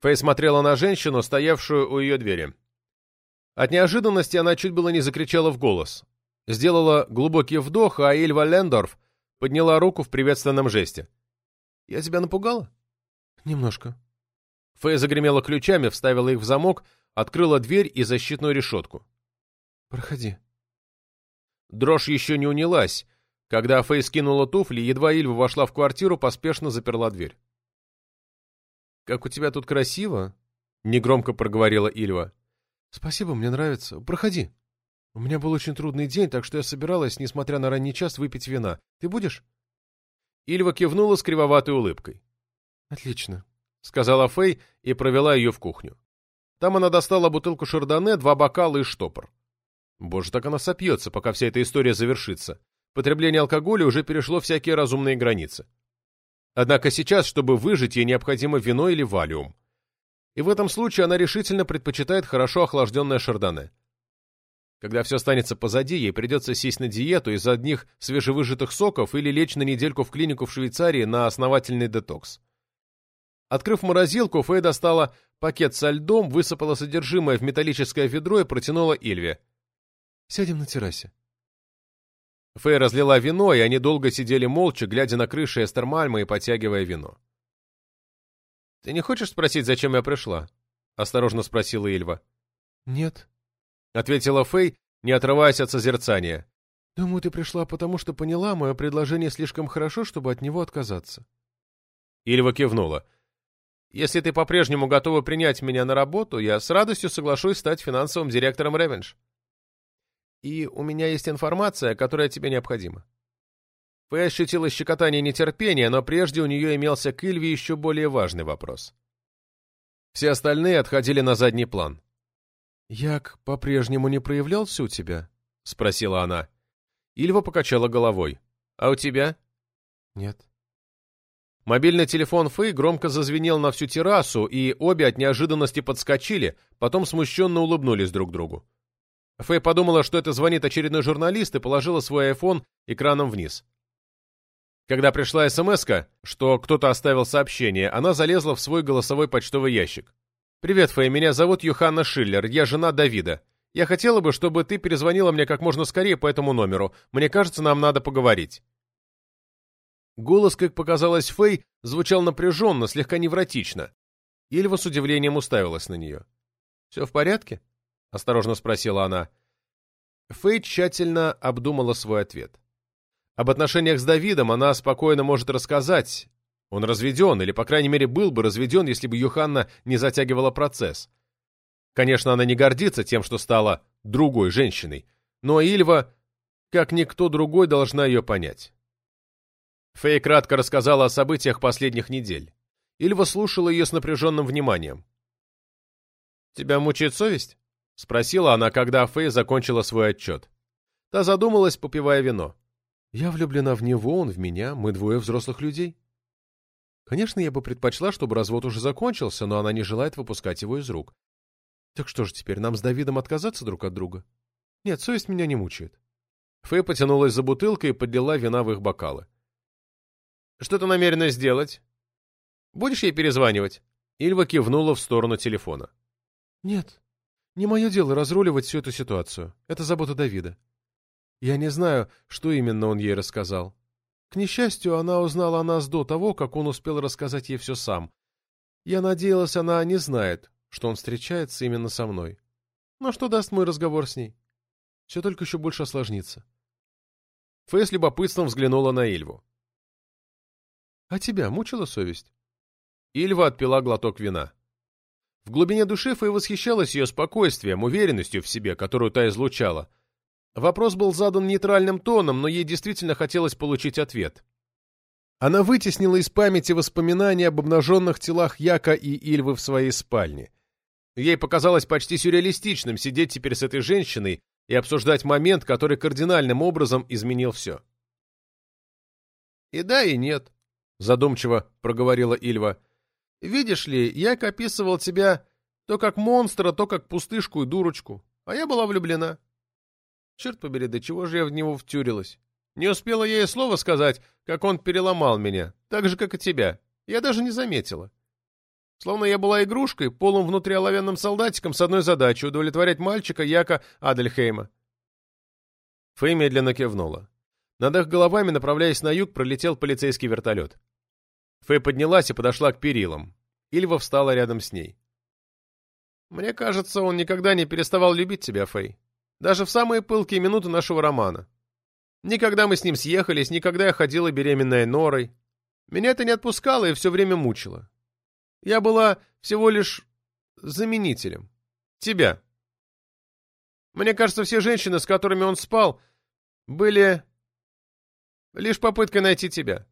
Фэй смотрела на женщину, стоявшую у ее двери. От неожиданности она чуть было не закричала в голос. Сделала глубокий вдох, а Ильва Лендорф подняла руку в приветственном жесте. «Я тебя напугала?» «Немножко». Фэй загремела ключами, вставила их в замок, открыла дверь и защитную решетку. «Проходи». Дрожь еще не унялась. Когда Фэй скинула туфли, едва Ильва вошла в квартиру, поспешно заперла дверь. «Как у тебя тут красиво!» — негромко проговорила Ильва. «Спасибо, мне нравится. Проходи. У меня был очень трудный день, так что я собиралась, несмотря на ранний час, выпить вина. Ты будешь?» Ильва кивнула с кривоватой улыбкой. «Отлично», — сказала Фэй и провела ее в кухню. Там она достала бутылку шардоне, два бокала и штопор. Боже, так она сопьется, пока вся эта история завершится. Потребление алкоголя уже перешло всякие разумные границы. Однако сейчас, чтобы выжить, ей необходимо вино или валиум. И в этом случае она решительно предпочитает хорошо охлажденное шардоне. Когда все останется позади, ей придется сесть на диету из одних свежевыжатых соков или лечь на недельку в клинику в Швейцарии на основательный детокс. Открыв морозилку, Фэй достала пакет со льдом, высыпала содержимое в металлическое ведро и протянула Ильве. «Сядем на террасе». Фэй разлила вино, и они долго сидели молча, глядя на крыши Эстермальма и потягивая вино. «Ты не хочешь спросить, зачем я пришла?» — осторожно спросила Ильва. «Нет», — ответила Фэй, не отрываясь от созерцания. «Думаю, ты пришла потому, что поняла, мое предложение слишком хорошо, чтобы от него отказаться». Ильва кивнула. «Если ты по-прежнему готова принять меня на работу, я с радостью соглашусь стать финансовым директором Ревенш и у меня есть информация, которая тебе необходима». Фэй ощутила щекотание нетерпения, но прежде у нее имелся к Ильве еще более важный вопрос. Все остальные отходили на задний план. «Як по-прежнему не проявлялся у тебя?» — спросила она. Ильва покачала головой. «А у тебя?» «Нет». Мобильный телефон Фэй громко зазвенел на всю террасу, и обе от неожиданности подскочили, потом смущенно улыбнулись друг другу. Фэй подумала, что это звонит очередной журналист, и положила свой айфон экраном вниз. Когда пришла смс что кто-то оставил сообщение, она залезла в свой голосовой почтовый ящик. «Привет, Фэй, меня зовут Юханна Шиллер, я жена Давида. Я хотела бы, чтобы ты перезвонила мне как можно скорее по этому номеру. Мне кажется, нам надо поговорить». Голос, как показалось Фэй, звучал напряженно, слегка невротично. Ильва с удивлением уставилась на нее. «Все в порядке?» — осторожно спросила она. Фэй тщательно обдумала свой ответ. Об отношениях с Давидом она спокойно может рассказать. Он разведен, или, по крайней мере, был бы разведен, если бы Юханна не затягивала процесс. Конечно, она не гордится тем, что стала другой женщиной, но Ильва, как никто другой, должна ее понять. Фэй кратко рассказала о событиях последних недель. Ильва слушала ее с напряженным вниманием. «Тебя мучает совесть?» — спросила она, когда Фэй закончила свой отчет. Та задумалась, попивая вино. «Я влюблена в него, он в меня, мы двое взрослых людей. Конечно, я бы предпочла, чтобы развод уже закончился, но она не желает выпускать его из рук. Так что же теперь, нам с Давидом отказаться друг от друга? Нет, совесть меня не мучает». Фэй потянулась за бутылкой и подняла вина в их бокалы. «Что ты намерена сделать? Будешь ей перезванивать?» Ильва кивнула в сторону телефона. «Нет», не мое дело разруливать всю эту ситуацию. Это забота Давида. Я не знаю, что именно он ей рассказал. К несчастью, она узнала о нас до того, как он успел рассказать ей все сам. Я надеялась, она не знает, что он встречается именно со мной. Но что даст мой разговор с ней? Все только еще больше осложнится. Фэй с любопытством взглянула на Ильву. — А тебя мучила совесть? Ильва отпила глоток вина. В глубине души Фэй восхищалась ее спокойствием, уверенностью в себе, которую та излучала. Вопрос был задан нейтральным тоном, но ей действительно хотелось получить ответ. Она вытеснила из памяти воспоминания об обнаженных телах Яка и Ильвы в своей спальне. Ей показалось почти сюрреалистичным сидеть теперь с этой женщиной и обсуждать момент, который кардинальным образом изменил все. «И да, и нет», — задумчиво проговорила Ильва. Видишь ли, я описывал тебя то как монстра, то как пустышку и дурочку, а я была влюблена. Черт побери, до чего же я в него втюрилась? Не успела я и слова сказать, как он переломал меня, так же, как и тебя. Я даже не заметила. Словно я была игрушкой, полым внутриоловянным солдатиком с одной задачей — удовлетворять мальчика Яка Адельхейма. Фэй медленно кивнула. Над их головами, направляясь на юг, пролетел полицейский вертолет. Фэй поднялась и подошла к перилам. Ильва встала рядом с ней. «Мне кажется, он никогда не переставал любить тебя, Фэй. Даже в самые пылкие минуты нашего романа. Никогда мы с ним съехались, никогда я ходила беременная норой. Меня это не отпускало и все время мучило. Я была всего лишь заменителем. Тебя. Мне кажется, все женщины, с которыми он спал, были лишь попыткой найти тебя.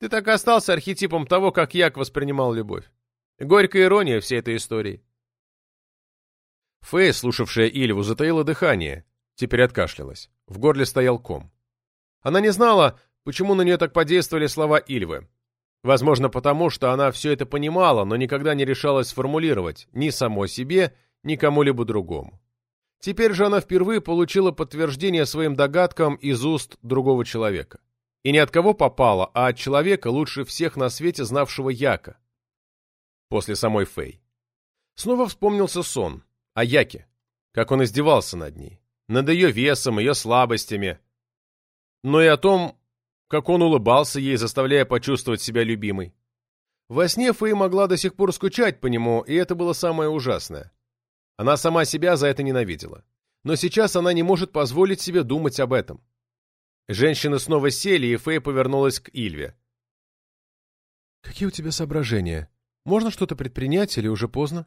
Ты так и остался архетипом того, как Як воспринимал любовь. Горькая ирония всей этой истории. Фэй, слушавшая Ильву, затаила дыхание, теперь откашлялась. В горле стоял ком. Она не знала, почему на нее так подействовали слова Ильвы. Возможно, потому, что она все это понимала, но никогда не решалась сформулировать ни самой себе, ни кому-либо другому. Теперь же она впервые получила подтверждение своим догадкам из уст другого человека. И не от кого попало, а от человека, лучше всех на свете знавшего Яка. После самой Фэй. Снова вспомнился сон о Яке, как он издевался над ней, над ее весом, ее слабостями, но и о том, как он улыбался ей, заставляя почувствовать себя любимой. Во сне Фэй могла до сих пор скучать по нему, и это было самое ужасное. Она сама себя за это ненавидела. Но сейчас она не может позволить себе думать об этом. Женщины снова сели, и Фэй повернулась к Ильве. «Какие у тебя соображения? Можно что-то предпринять или уже поздно?»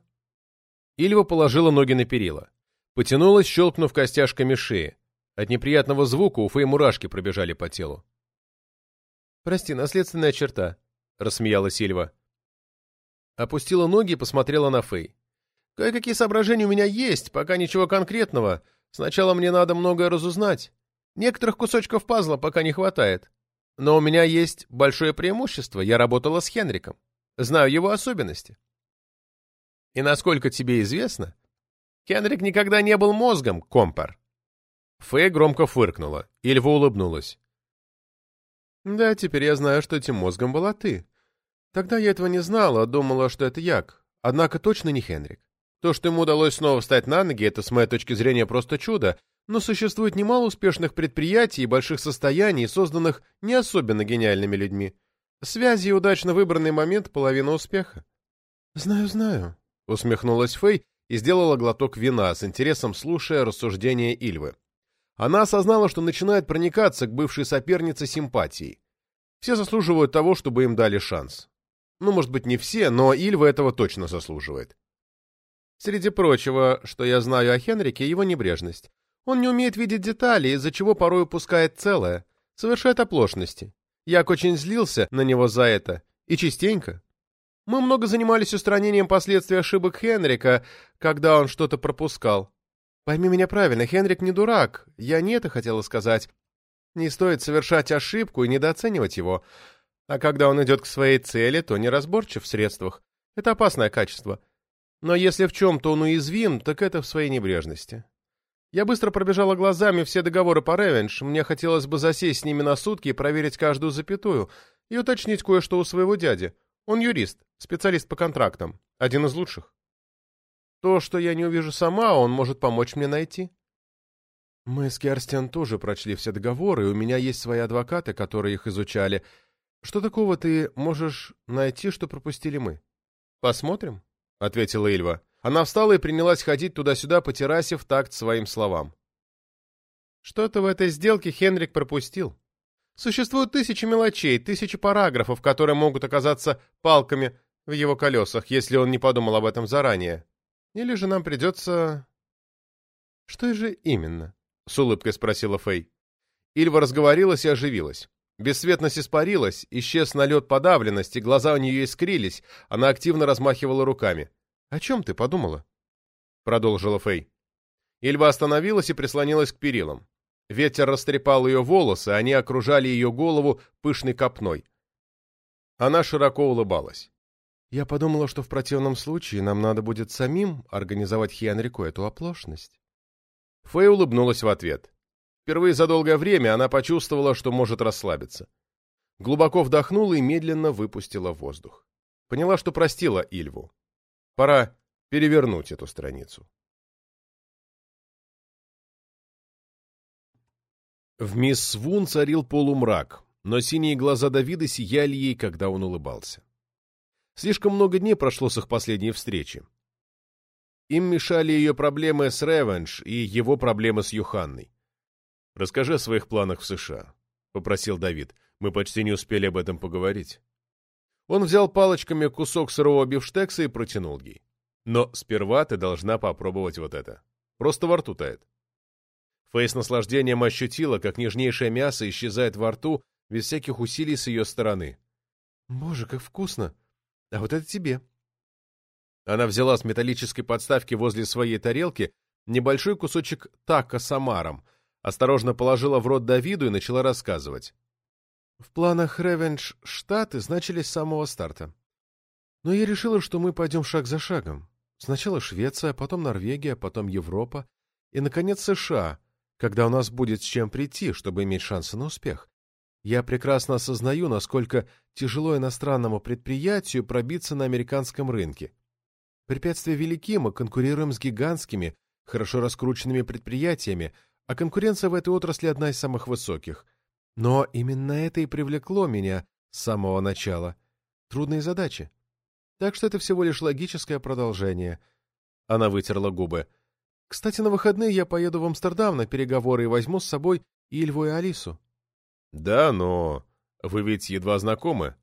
Ильва положила ноги на перила. Потянулась, щелкнув костяшками шеи. От неприятного звука у Фэй мурашки пробежали по телу. «Прости, наследственная черта», — рассмеялась Сильва. Опустила ноги и посмотрела на Фэй. «Кое-какие соображения у меня есть, пока ничего конкретного. Сначала мне надо многое разузнать. Некоторых кусочков пазла пока не хватает. Но у меня есть большое преимущество. Я работала с Хенриком. Знаю его особенности. И насколько тебе известно, Хенрик никогда не был мозгом, компар». Фэй громко фыркнула. Ильва улыбнулась. Да, теперь я знаю, что этим мозгом была ты. Тогда я этого не знала, думала, что это Як. Однако точно не Хенрик. То, что ему удалось снова встать на ноги, это, с моей точки зрения, просто чудо, но существует немало успешных предприятий и больших состояний, созданных не особенно гениальными людьми. Связи и удачно выбранный момент — половина успеха. «Знаю, знаю», — усмехнулась Фэй и сделала глоток вина, с интересом слушая рассуждения Ильвы. Она осознала, что начинает проникаться к бывшей сопернице симпатией. Все заслуживают того, чтобы им дали шанс. Ну, может быть, не все, но Ильва этого точно заслуживает. Среди прочего, что я знаю о Хенрике, его небрежность. Он не умеет видеть детали, из-за чего порой упускает целое, совершает оплошности. Як очень злился на него за это, и частенько. Мы много занимались устранением последствий ошибок Хенрика, когда он что-то пропускал. Пойми меня правильно, Хенрик не дурак, я не это хотела сказать. Не стоит совершать ошибку и недооценивать его. А когда он идет к своей цели, то неразборчив в средствах. Это опасное качество. Но если в чем-то он уязвим, так это в своей небрежности. Я быстро пробежала глазами все договоры по ревенш, мне хотелось бы засесть с ними на сутки и проверить каждую запятую, и уточнить кое-что у своего дяди. Он юрист, специалист по контрактам, один из лучших. То, что я не увижу сама, он может помочь мне найти. Мы с Керстиан тоже прочли все договоры, и у меня есть свои адвокаты, которые их изучали. Что такого ты можешь найти, что пропустили мы? Посмотрим, — ответила Ильва. Она встала и принялась ходить туда-сюда по террасе в такт своим словам. Что-то в этой сделке Хенрик пропустил. Существуют тысячи мелочей, тысячи параграфов, которые могут оказаться палками в его колесах, если он не подумал об этом заранее. Или же нам придется...» «Что же именно?» — с улыбкой спросила Фэй. Ильва разговорилась и оживилась. Бесцветность испарилась, исчез налет подавленности, глаза у нее искрились, она активно размахивала руками. «О чем ты подумала?» — продолжила Фэй. Ильва остановилась и прислонилась к перилам. Ветер растрепал ее волосы, они окружали ее голову пышной копной. Она широко улыбалась. Я подумала, что в противном случае нам надо будет самим организовать Хенрику эту оплошность. Фэй улыбнулась в ответ. Впервые за долгое время она почувствовала, что может расслабиться. Глубоко вдохнула и медленно выпустила воздух. Поняла, что простила Ильву. Пора перевернуть эту страницу. В мисс Свун царил полумрак, но синие глаза Давида сияли ей, когда он улыбался. Слишком много дней прошло с их последней встречи. Им мешали ее проблемы с Ревенш и его проблемы с Юханной. «Расскажи о своих планах в США», — попросил Давид. «Мы почти не успели об этом поговорить». Он взял палочками кусок сырого бифштекса и протянул ей. «Но сперва ты должна попробовать вот это. Просто во рту тает». Фэй с наслаждением ощутила, как нежнейшее мясо исчезает во рту без всяких усилий с ее стороны. «Боже, как вкусно! А вот это тебе!» Она взяла с металлической подставки возле своей тарелки небольшой кусочек тако с омаром, осторожно положила в рот Давиду и начала рассказывать. В планах Ревенш Штаты значились с самого старта. Но я решила, что мы пойдем шаг за шагом. Сначала Швеция, потом Норвегия, потом Европа и, наконец, США, когда у нас будет с чем прийти, чтобы иметь шансы на успех. Я прекрасно осознаю, насколько тяжело иностранному предприятию пробиться на американском рынке. Препятствия велики, мы конкурируем с гигантскими, хорошо раскрученными предприятиями, а конкуренция в этой отрасли одна из самых высоких. Но именно это и привлекло меня с самого начала. Трудные задачи. Так что это всего лишь логическое продолжение. Она вытерла губы. Кстати, на выходные я поеду в Амстердам на переговоры и возьму с собой Ильву и Алису. Да, но вы ведь едва знакомы.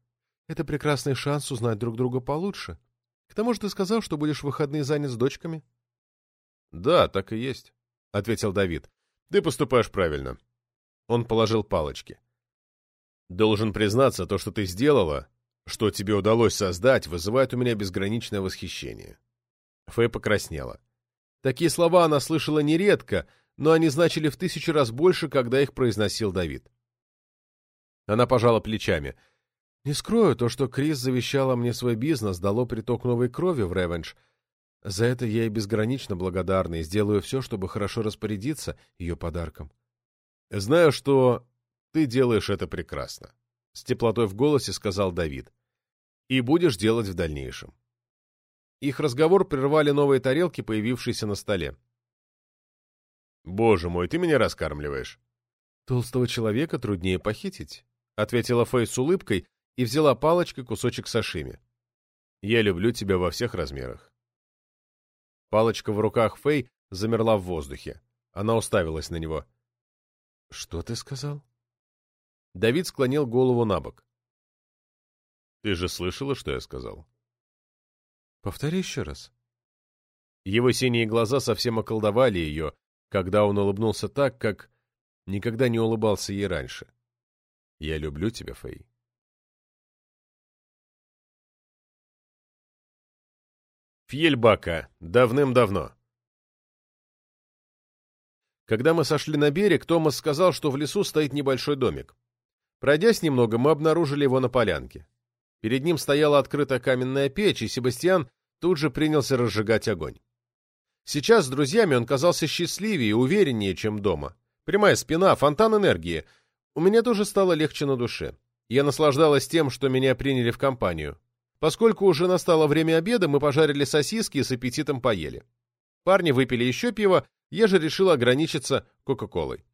Это прекрасный шанс узнать друг друга получше. К тому же ты сказал, что будешь в выходные занят с дочками. Да, так и есть, — ответил Давид. Ты поступаешь правильно. Он положил палочки. Должен признаться, то, что ты сделала, что тебе удалось создать, вызывает у меня безграничное восхищение. Фэй покраснела. Такие слова она слышала нередко, но они значили в тысячу раз больше, когда их произносил Давид. Она пожала плечами. «Не скрою, то, что Крис завещала мне свой бизнес, дало приток новой крови в Ревенш, за это я ей безгранично благодарна и сделаю все, чтобы хорошо распорядиться ее подарком. Знаю, что ты делаешь это прекрасно, — с теплотой в голосе сказал Давид. И будешь делать в дальнейшем. Их разговор прервали новые тарелки, появившиеся на столе. «Боже мой, ты меня раскармливаешь!» «Толстого человека труднее похитить», — ответила Фэй с улыбкой и взяла палочкой кусочек сашими. «Я люблю тебя во всех размерах». Палочка в руках Фэй замерла в воздухе. Она уставилась на него. — Что ты сказал? Давид склонил голову на бок. — Ты же слышала, что я сказал? — Повтори еще раз. Его синие глаза совсем околдовали ее, когда он улыбнулся так, как никогда не улыбался ей раньше. — Я люблю тебя, Фэй. Фьельбака. Давным-давно. Когда мы сошли на берег, Томас сказал, что в лесу стоит небольшой домик. Пройдясь немного, мы обнаружили его на полянке. Перед ним стояла открытая каменная печь, и Себастьян тут же принялся разжигать огонь. Сейчас с друзьями он казался счастливее и увереннее, чем дома. Прямая спина, фонтан энергии. У меня тоже стало легче на душе. Я наслаждалась тем, что меня приняли в компанию. Поскольку уже настало время обеда, мы пожарили сосиски и с аппетитом поели. Парни выпили еще пиво, я же решил ограничиться Кока-Колой.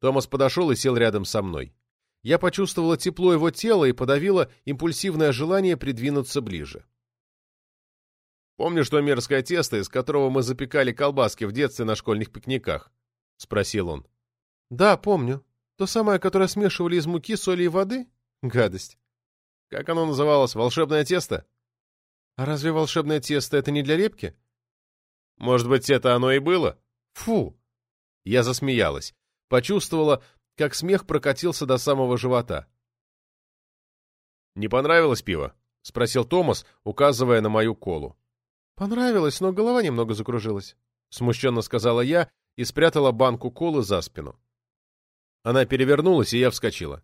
Томас подошел и сел рядом со мной. Я почувствовала тепло его тела и подавила импульсивное желание придвинуться ближе. «Помнишь то мерзкое тесто, из которого мы запекали колбаски в детстве на школьных пикниках?» — спросил он. «Да, помню. То самое, которое смешивали из муки, соли и воды? Гадость. Как оно называлось? Волшебное тесто? А разве волшебное тесто это не для лепки? Может быть, это оно и было? Фу! Я засмеялась. Почувствовала, как смех прокатился до самого живота. «Не понравилось пиво?» — спросил Томас, указывая на мою колу. «Понравилось, но голова немного закружилась», — смущенно сказала я и спрятала банку колы за спину. Она перевернулась, и я вскочила.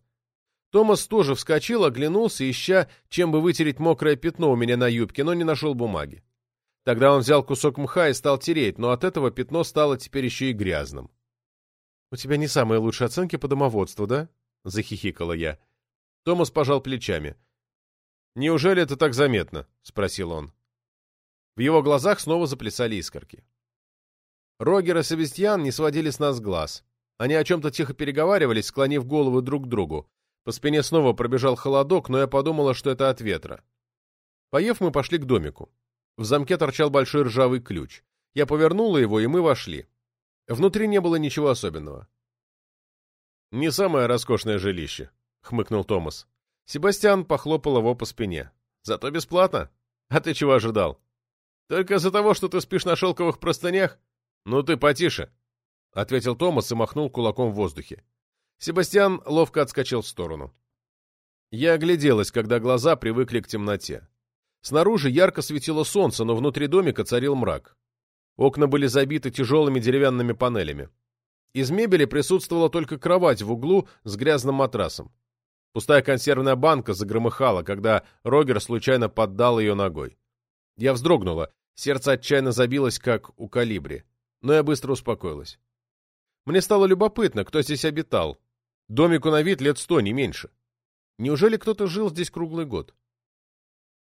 Томас тоже вскочил, оглянулся, ища, чем бы вытереть мокрое пятно у меня на юбке, но не нашел бумаги. Тогда он взял кусок мха и стал тереть, но от этого пятно стало теперь еще и грязным. — У тебя не самые лучшие оценки по домоводству, да? — захихикала я. Томас пожал плечами. «Неужели это так заметно?» — спросил он. В его глазах снова заплясали искорки. Рогер и Севестьян не сводили с нас глаз. Они о чем-то тихо переговаривались, склонив головы друг к другу. По спине снова пробежал холодок, но я подумала, что это от ветра. Поев, мы пошли к домику. В замке торчал большой ржавый ключ. Я повернула его, и мы вошли. Внутри не было ничего особенного. «Не самое роскошное жилище», — хмыкнул Томас. Себастьян похлопал его по спине. «Зато бесплатно. А ты чего ожидал? Только из-за того, что ты спишь на шелковых простынях? Ну ты потише», — ответил Томас и махнул кулаком в воздухе. Себастьян ловко отскочил в сторону. Я огляделась, когда глаза привыкли к темноте. Снаружи ярко светило солнце, но внутри домика царил мрак. Окна были забиты тяжелыми деревянными панелями. Из мебели присутствовала только кровать в углу с грязным матрасом. Пустая консервная банка загромыхала, когда Рогер случайно поддал ее ногой. Я вздрогнула, сердце отчаянно забилось, как у калибри, но я быстро успокоилась. Мне стало любопытно, кто здесь обитал. Домику на вид лет сто, не меньше. Неужели кто-то жил здесь круглый год?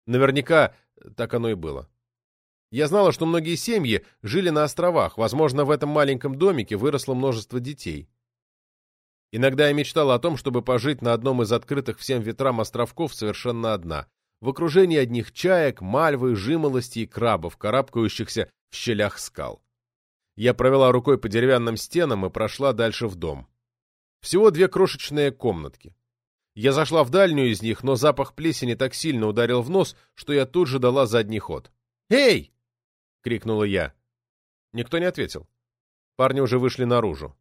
Наверняка так оно и было. Я знала, что многие семьи жили на островах, возможно, в этом маленьком домике выросло множество детей. Иногда я мечтала о том, чтобы пожить на одном из открытых всем ветрам островков совершенно одна, в окружении одних чаек, мальвы, жимолости и крабов, карабкающихся в щелях скал. Я провела рукой по деревянным стенам и прошла дальше в дом. Всего две крошечные комнатки. Я зашла в дальнюю из них, но запах плесени так сильно ударил в нос, что я тут же дала задний ход. «Эй!» — крикнула я. Никто не ответил. Парни уже вышли наружу.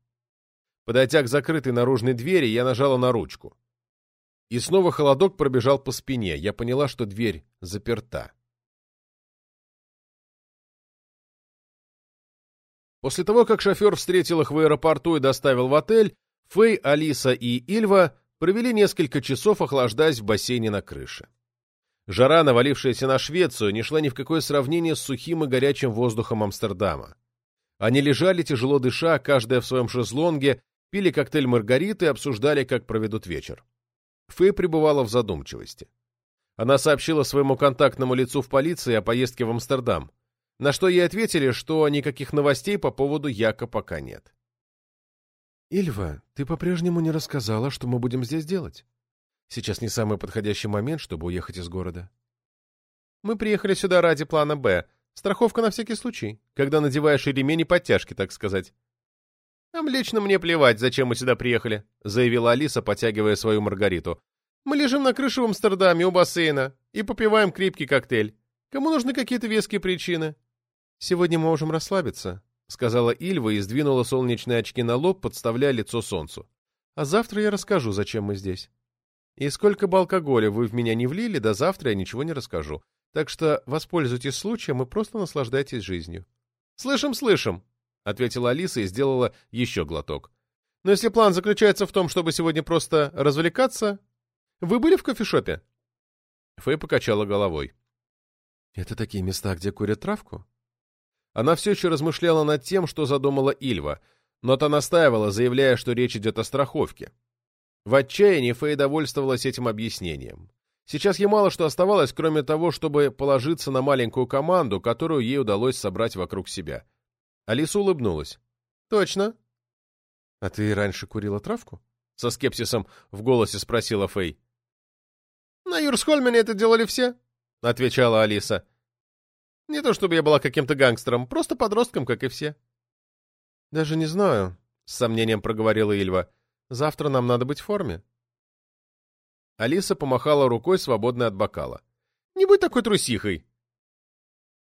Подойдя к закрытой наружной двери, я нажала на ручку. И снова холодок пробежал по спине. Я поняла, что дверь заперта. После того, как шофер встретил их в аэропорту и доставил в отель, Фэй, Алиса и Ильва провели несколько часов, охлаждаясь в бассейне на крыше. Жара, навалившаяся на Швецию, не шла ни в какое сравнение с сухим и горячим воздухом Амстердама. Они лежали, тяжело дыша, каждая в своем шезлонге, пили коктейль Маргариты и обсуждали, как проведут вечер. Фэй пребывала в задумчивости. Она сообщила своему контактному лицу в полиции о поездке в Амстердам, на что ей ответили, что никаких новостей по поводу Яка пока нет. «Ильва, ты по-прежнему не рассказала, что мы будем здесь делать. Сейчас не самый подходящий момент, чтобы уехать из города». «Мы приехали сюда ради плана «Б». Страховка на всякий случай, когда надеваешь и ремень, и подтяжки, так сказать». «Нам лично мне плевать, зачем мы сюда приехали», — заявила Алиса, потягивая свою Маргариту. «Мы лежим на крыше в Амстердаме у бассейна и попиваем крепкий коктейль. Кому нужны какие-то веские причины?» «Сегодня мы можем расслабиться», — сказала Ильва и сдвинула солнечные очки на лоб, подставляя лицо солнцу. «А завтра я расскажу, зачем мы здесь. И сколько бы алкоголя вы в меня не влили, до завтра я ничего не расскажу. Так что воспользуйтесь случаем и просто наслаждайтесь жизнью». «Слышим, слышим», — ответила Алиса и сделала еще глоток. «Но если план заключается в том, чтобы сегодня просто развлекаться... Вы были в кофешопе?» Фэй покачала головой. «Это такие места, где курят травку?» Она все еще размышляла над тем, что задумала Ильва, но та настаивала, заявляя, что речь идет о страховке. В отчаянии Фэй довольствовалась этим объяснением. Сейчас ей мало что оставалось, кроме того, чтобы положиться на маленькую команду, которую ей удалось собрать вокруг себя. Алиса улыбнулась. «Точно». «А ты раньше курила травку?» Со скепсисом в голосе спросила Фэй. «На Юрсхольмене это делали все», — отвечала Алиса. Не то чтобы я была каким-то гангстером, просто подростком, как и все. — Даже не знаю, — с сомнением проговорила Ильва. — Завтра нам надо быть в форме. Алиса помахала рукой, свободной от бокала. — Не будь такой трусихой.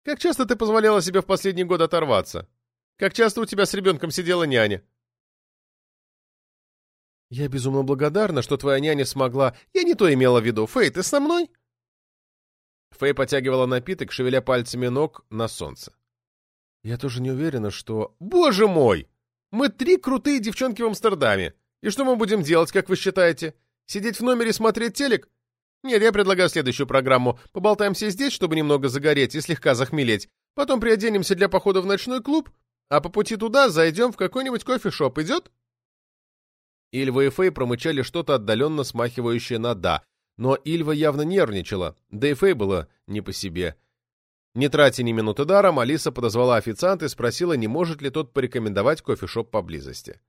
Как часто ты позволяла себе в последний год оторваться? Как часто у тебя с ребенком сидела няня? Я безумно благодарна, что твоя няня смогла... Я не то имела в виду. Фэй, ты со мной? — Фэй потягивала напиток, шевеля пальцами ног на солнце. «Я тоже не уверена, что...» «Боже мой! Мы три крутые девчонки в Амстердаме. И что мы будем делать, как вы считаете? Сидеть в номере смотреть телек? Нет, я предлагаю следующую программу. Поболтаемся здесь, чтобы немного загореть и слегка захмелеть. Потом приоденемся для похода в ночной клуб, а по пути туда зайдем в какой-нибудь кофешоп. Идет?» Ильва и Фэй промычали что-то отдаленно смахивающее на «да», но Ильва явно нервничала, да и Фэй было не по себе. Не тратя ни минуты даром, Алиса подозвала официанта и спросила, не может ли тот порекомендовать кофешоп поблизости.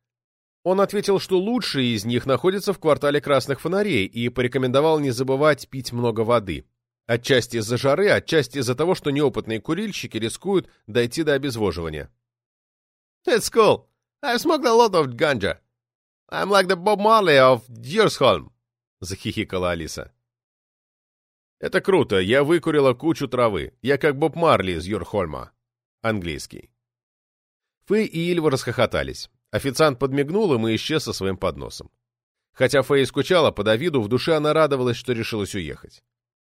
Он ответил, что лучшие из них находятся в квартале красных фонарей и порекомендовал не забывать пить много воды. Отчасти из-за жары, отчасти из-за того, что неопытные курильщики рискуют дойти до обезвоживания. «It's cool. I've smoked a lot of ganja. I'm like the Bob Marley of Djursholm», — захихикала Алиса. «Это круто. Я выкурила кучу травы. Я как Боб Марли из Юрхольма». Английский. Фэй и Ильва расхохотались. Официант подмигнул им и исчез со своим подносом. Хотя Фэй скучала по Давиду, в душе она радовалась, что решилась уехать.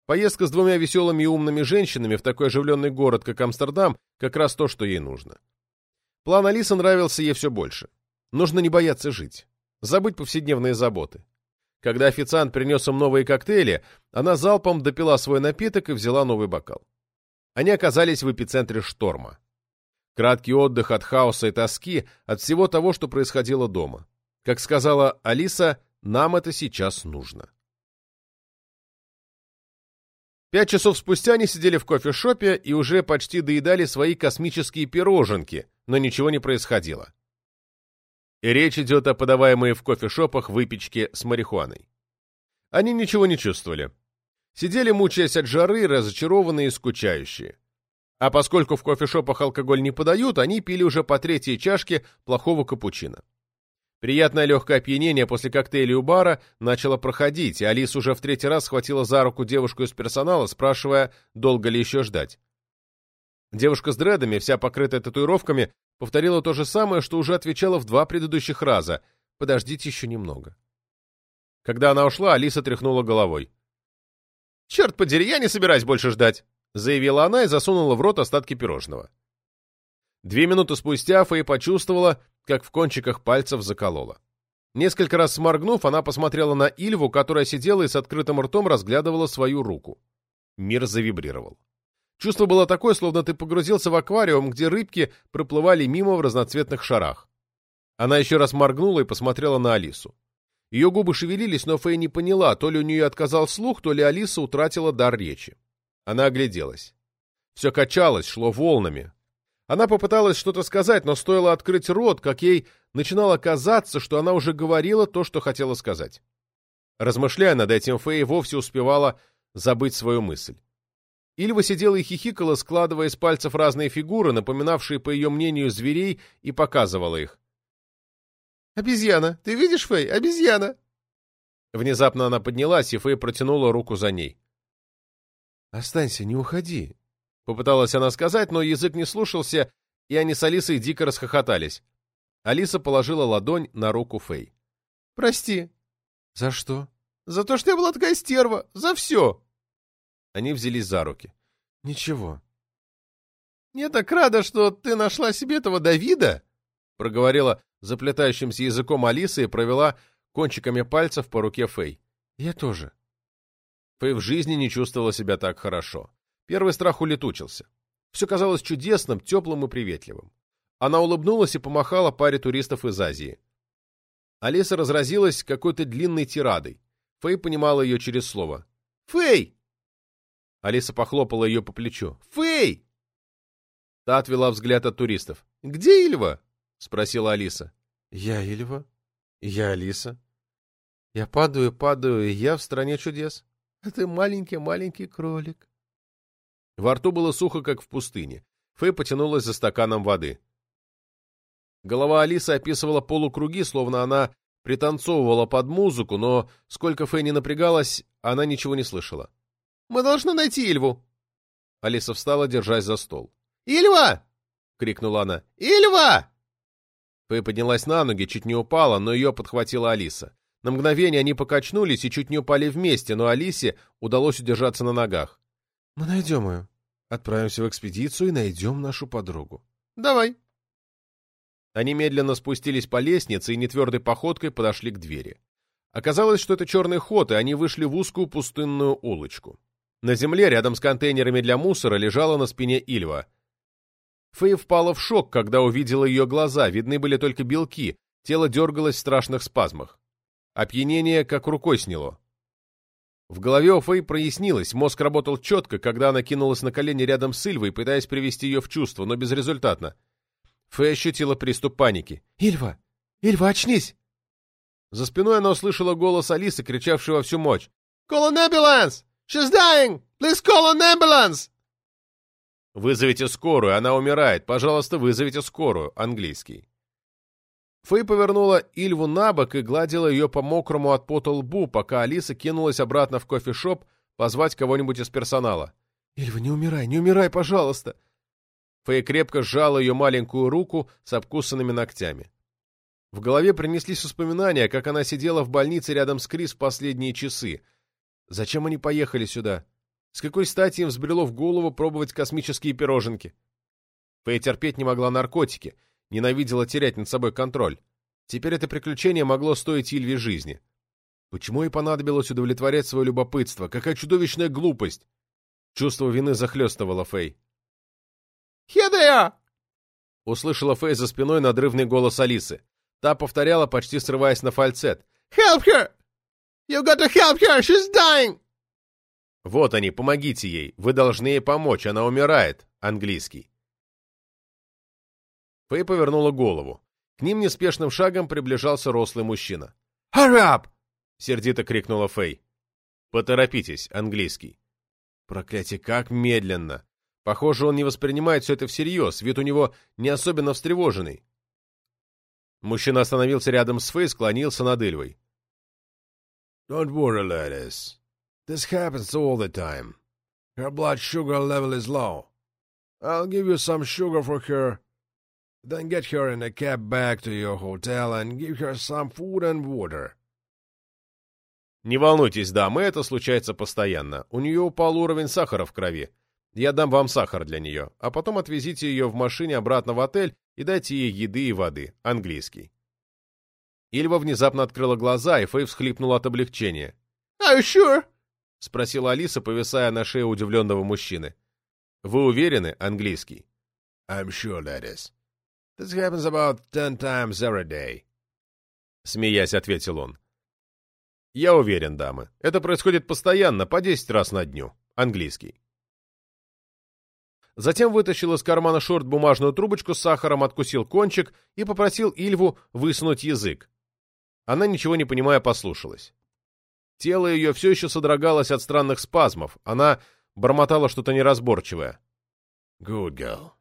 Поездка с двумя веселыми и умными женщинами в такой оживленный город, как Амстердам, как раз то, что ей нужно. План Алисы нравился ей все больше. Нужно не бояться жить. Забыть повседневные заботы. Когда официант принес им новые коктейли, она залпом допила свой напиток и взяла новый бокал. Они оказались в эпицентре шторма. Краткий отдых от хаоса и тоски, от всего того, что происходило дома. Как сказала Алиса, нам это сейчас нужно. Пять часов спустя они сидели в кофешопе и уже почти доедали свои космические пироженки, но ничего не происходило. И речь идет о подаваемой в кофешопах выпечке с марихуаной. Они ничего не чувствовали. Сидели, мучаясь от жары, разочарованные и скучающие. А поскольку в кофешопах алкоголь не подают, они пили уже по третьей чашке плохого капучино. Приятное легкое опьянение после коктейля у бара начало проходить, и Алис уже в третий раз схватила за руку девушку из персонала, спрашивая, долго ли еще ждать. Девушка с дредами, вся покрытая татуировками, повторила то же самое, что уже отвечала в два предыдущих раза. «Подождите еще немного». Когда она ушла, Алиса тряхнула головой. «Черт подери, я не собираюсь больше ждать», — заявила она и засунула в рот остатки пирожного. Две минуты спустя Фэй почувствовала, как в кончиках пальцев заколола. Несколько раз сморгнув, она посмотрела на Ильву, которая сидела и с открытым ртом разглядывала свою руку. Мир завибрировал. Чувство было такое, словно ты погрузился в аквариум, где рыбки проплывали мимо в разноцветных шарах. Она еще раз моргнула и посмотрела на Алису. Ее губы шевелились, но Фэй не поняла, то ли у нее отказал слух, то ли Алиса утратила дар речи. Она огляделась. Все качалось, шло волнами. Она попыталась что-то сказать, но стоило открыть рот, как ей начинало казаться, что она уже говорила то, что хотела сказать. Размышляя над этим, Фэй вовсе успевала забыть свою мысль. Ильва сидела и хихикала, складывая из пальцев разные фигуры, напоминавшие, по ее мнению, зверей, и показывала их. «Обезьяна! Ты видишь, Фэй? Обезьяна!» Внезапно она поднялась, и Фэй протянула руку за ней. «Останься, не уходи!» Попыталась она сказать, но язык не слушался, и они с Алисой дико расхохотались. Алиса положила ладонь на руку Фэй. «Прости». «За что?» «За то, что я была такая стерва! За все!» Они взялись за руки. «Ничего». «Я так рада, что ты нашла себе этого Давида!» проговорила заплетающимся языком Алиса и провела кончиками пальцев по руке Фэй. «Я тоже». Фэй в жизни не чувствовала себя так хорошо. Первый страх улетучился. Все казалось чудесным, теплым и приветливым. Она улыбнулась и помахала паре туристов из Азии. Алиса разразилась какой-то длинной тирадой. Фэй понимала ее через слово. «Фэй!» Алиса похлопала ее по плечу. «Фэй!» Та отвела взгляд от туристов. «Где Ильва?» — спросила Алиса. «Я Ильва. Я Алиса. Я падаю, падаю, и я в стране чудес. А ты маленький-маленький кролик». Во рту было сухо, как в пустыне. Фэй потянулась за стаканом воды. Голова Алисы описывала полукруги, словно она пританцовывала под музыку, но сколько Фэй не напрягалась, она ничего не слышала. Мы должны найти Ильву. Алиса встала, держась за стол. «Ильва!» — крикнула она. «Ильва!» Фэй поднялась на ноги, чуть не упала, но ее подхватила Алиса. На мгновение они покачнулись и чуть не упали вместе, но Алисе удалось удержаться на ногах. «Мы найдем ее. Отправимся в экспедицию и найдем нашу подругу». «Давай». Они медленно спустились по лестнице и нетвердой походкой подошли к двери. Оказалось, что это черный ход, и они вышли в узкую пустынную улочку. На земле, рядом с контейнерами для мусора, лежала на спине Ильва. Фэй впала в шок, когда увидела ее глаза, видны были только белки, тело дергалось в страшных спазмах. Опьянение как рукой сняло. В голове у Фэй прояснилось, мозг работал четко, когда она кинулась на колени рядом с Ильвой, пытаясь привести ее в чувство, но безрезультатно. Фэй ощутила приступ паники. «Ильва! Ильва, очнись!» За спиной она услышала голос Алисы, кричавшей во всю. «Call an ambulance! She's dying! Please call an ambulance!» «Вызовите скорую, она умирает. Пожалуйста, вызовите скорую». Английский. Фэй повернула Ильву на бок и гладила ее по мокрому от пота лбу, пока Алиса кинулась обратно в кофешоп позвать кого-нибудь из персонала. «Ильва, не умирай, не умирай, пожалуйста!» Фэй крепко сжала ее маленькую руку с обкусанными ногтями. В голове принеслись воспоминания, как она сидела в больнице рядом с Крис в последние часы. Зачем они поехали сюда? С какой стати им взбрело в голову пробовать космические пироженки? Фэй терпеть не могла наркотики, ненавидела терять над собой контроль. Теперь это приключение могло стоить Ильве жизни. Почему ей понадобилось удовлетворять свое любопытство? Какая чудовищная глупость! Чувство вины захлестывало Фэй. «Here they are!» Услышала Фэй за спиной надрывный голос Алисы. Та повторяла, почти срываясь на фальцет. «Help her! You got to help her! She's dying!» Вот они, помогите ей. Вы должны ей помочь, она умирает. Английский. Фэй повернула голову. К ним неспешным шагом приближался рослый мужчина. «Hurry up!» — сердито крикнула Фэй. «Поторопитесь, английский». Проклятие, как медленно! Похоже, он не воспринимает все это всерьез, вид у него не особенно встревоженный. Мужчина остановился рядом с Фэй, склонился над Ильвой. Don't worry, ladies. This happens all the time. Her blood sugar level is low. I'll give you some sugar for her Then get her in a cab back to your hotel and give her some food and water. Не волнуйтесь, дамы, это случается постоянно. У нее упал уровень сахара в крови. Я дам вам сахар для нее, а потом отвезите ее в машине обратно в отель и дайте ей еды и воды. Английский. Ильва внезапно открыла глаза, и Фэй всхлипнула от облегчения. «Are you sure?» — спросила Алиса, повисая на шее удивленного мужчины. «Вы уверены, английский?» «I'm sure that is. This happens about ten times every day. Смеясь, ответил он. Я уверен, дамы. Это происходит постоянно, по десять раз на дню. Английский. Затем вытащил из кармана шорт бумажную трубочку с сахаром, откусил кончик и попросил Ильву высунуть язык. Она, ничего не понимая, послушалась. Тело ее все еще содрогалось от странных спазмов. Она бормотала что-то неразборчивое. «Good girl.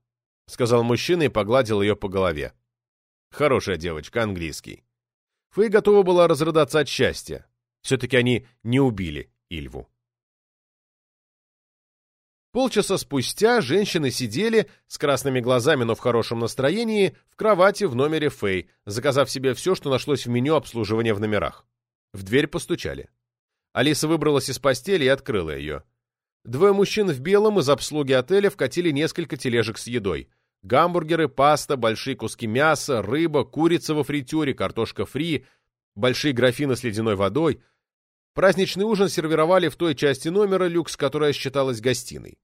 — сказал мужчина и погладил ее по голове. Хорошая девочка, английский. Фэй готова была разрыдаться от счастья. Все-таки они не убили Ильву. Полчаса спустя женщины сидели, с красными глазами, но в хорошем настроении, в кровати в номере Фэй, заказав себе все, что нашлось в меню обслуживания в номерах. В дверь постучали. Алиса выбралась из постели и открыла ее. Двое мужчин в белом из обслуги отеля вкатили несколько тележек с едой. Гамбургеры, паста, большие куски мяса, рыба, курица во фритюре, картошка фри, большие графины с ледяной водой. Праздничный ужин сервировали в той части номера, люкс, которая считалась гостиной.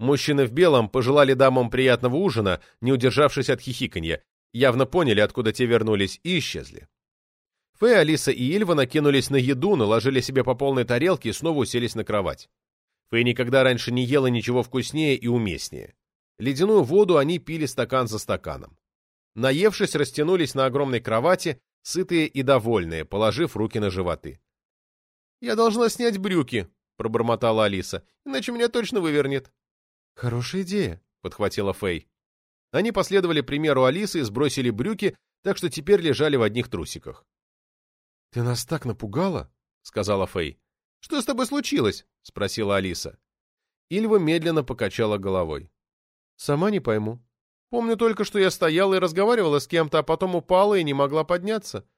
Мужчины в белом пожелали дамам приятного ужина, не удержавшись от хихиканья, явно поняли, откуда те вернулись, и исчезли. Фэй, Алиса и Ильва накинулись на еду, наложили себе по полной тарелке и снова уселись на кровать. Фэй никогда раньше не ела ничего вкуснее и уместнее. Ледяную воду они пили стакан за стаканом. Наевшись, растянулись на огромной кровати, сытые и довольные, положив руки на животы. «Я должна снять брюки», — пробормотала Алиса, — «иначе меня точно вывернет». «Хорошая идея», — подхватила Фэй. Они последовали примеру Алисы и сбросили брюки, так что теперь лежали в одних трусиках. «Ты нас так напугала», — сказала Фэй. «Что с тобой случилось?» — спросила Алиса. Ильва медленно покачала головой. «Сама не пойму. Помню только, что я стояла и разговаривала с кем-то, а потом упала и не могла подняться.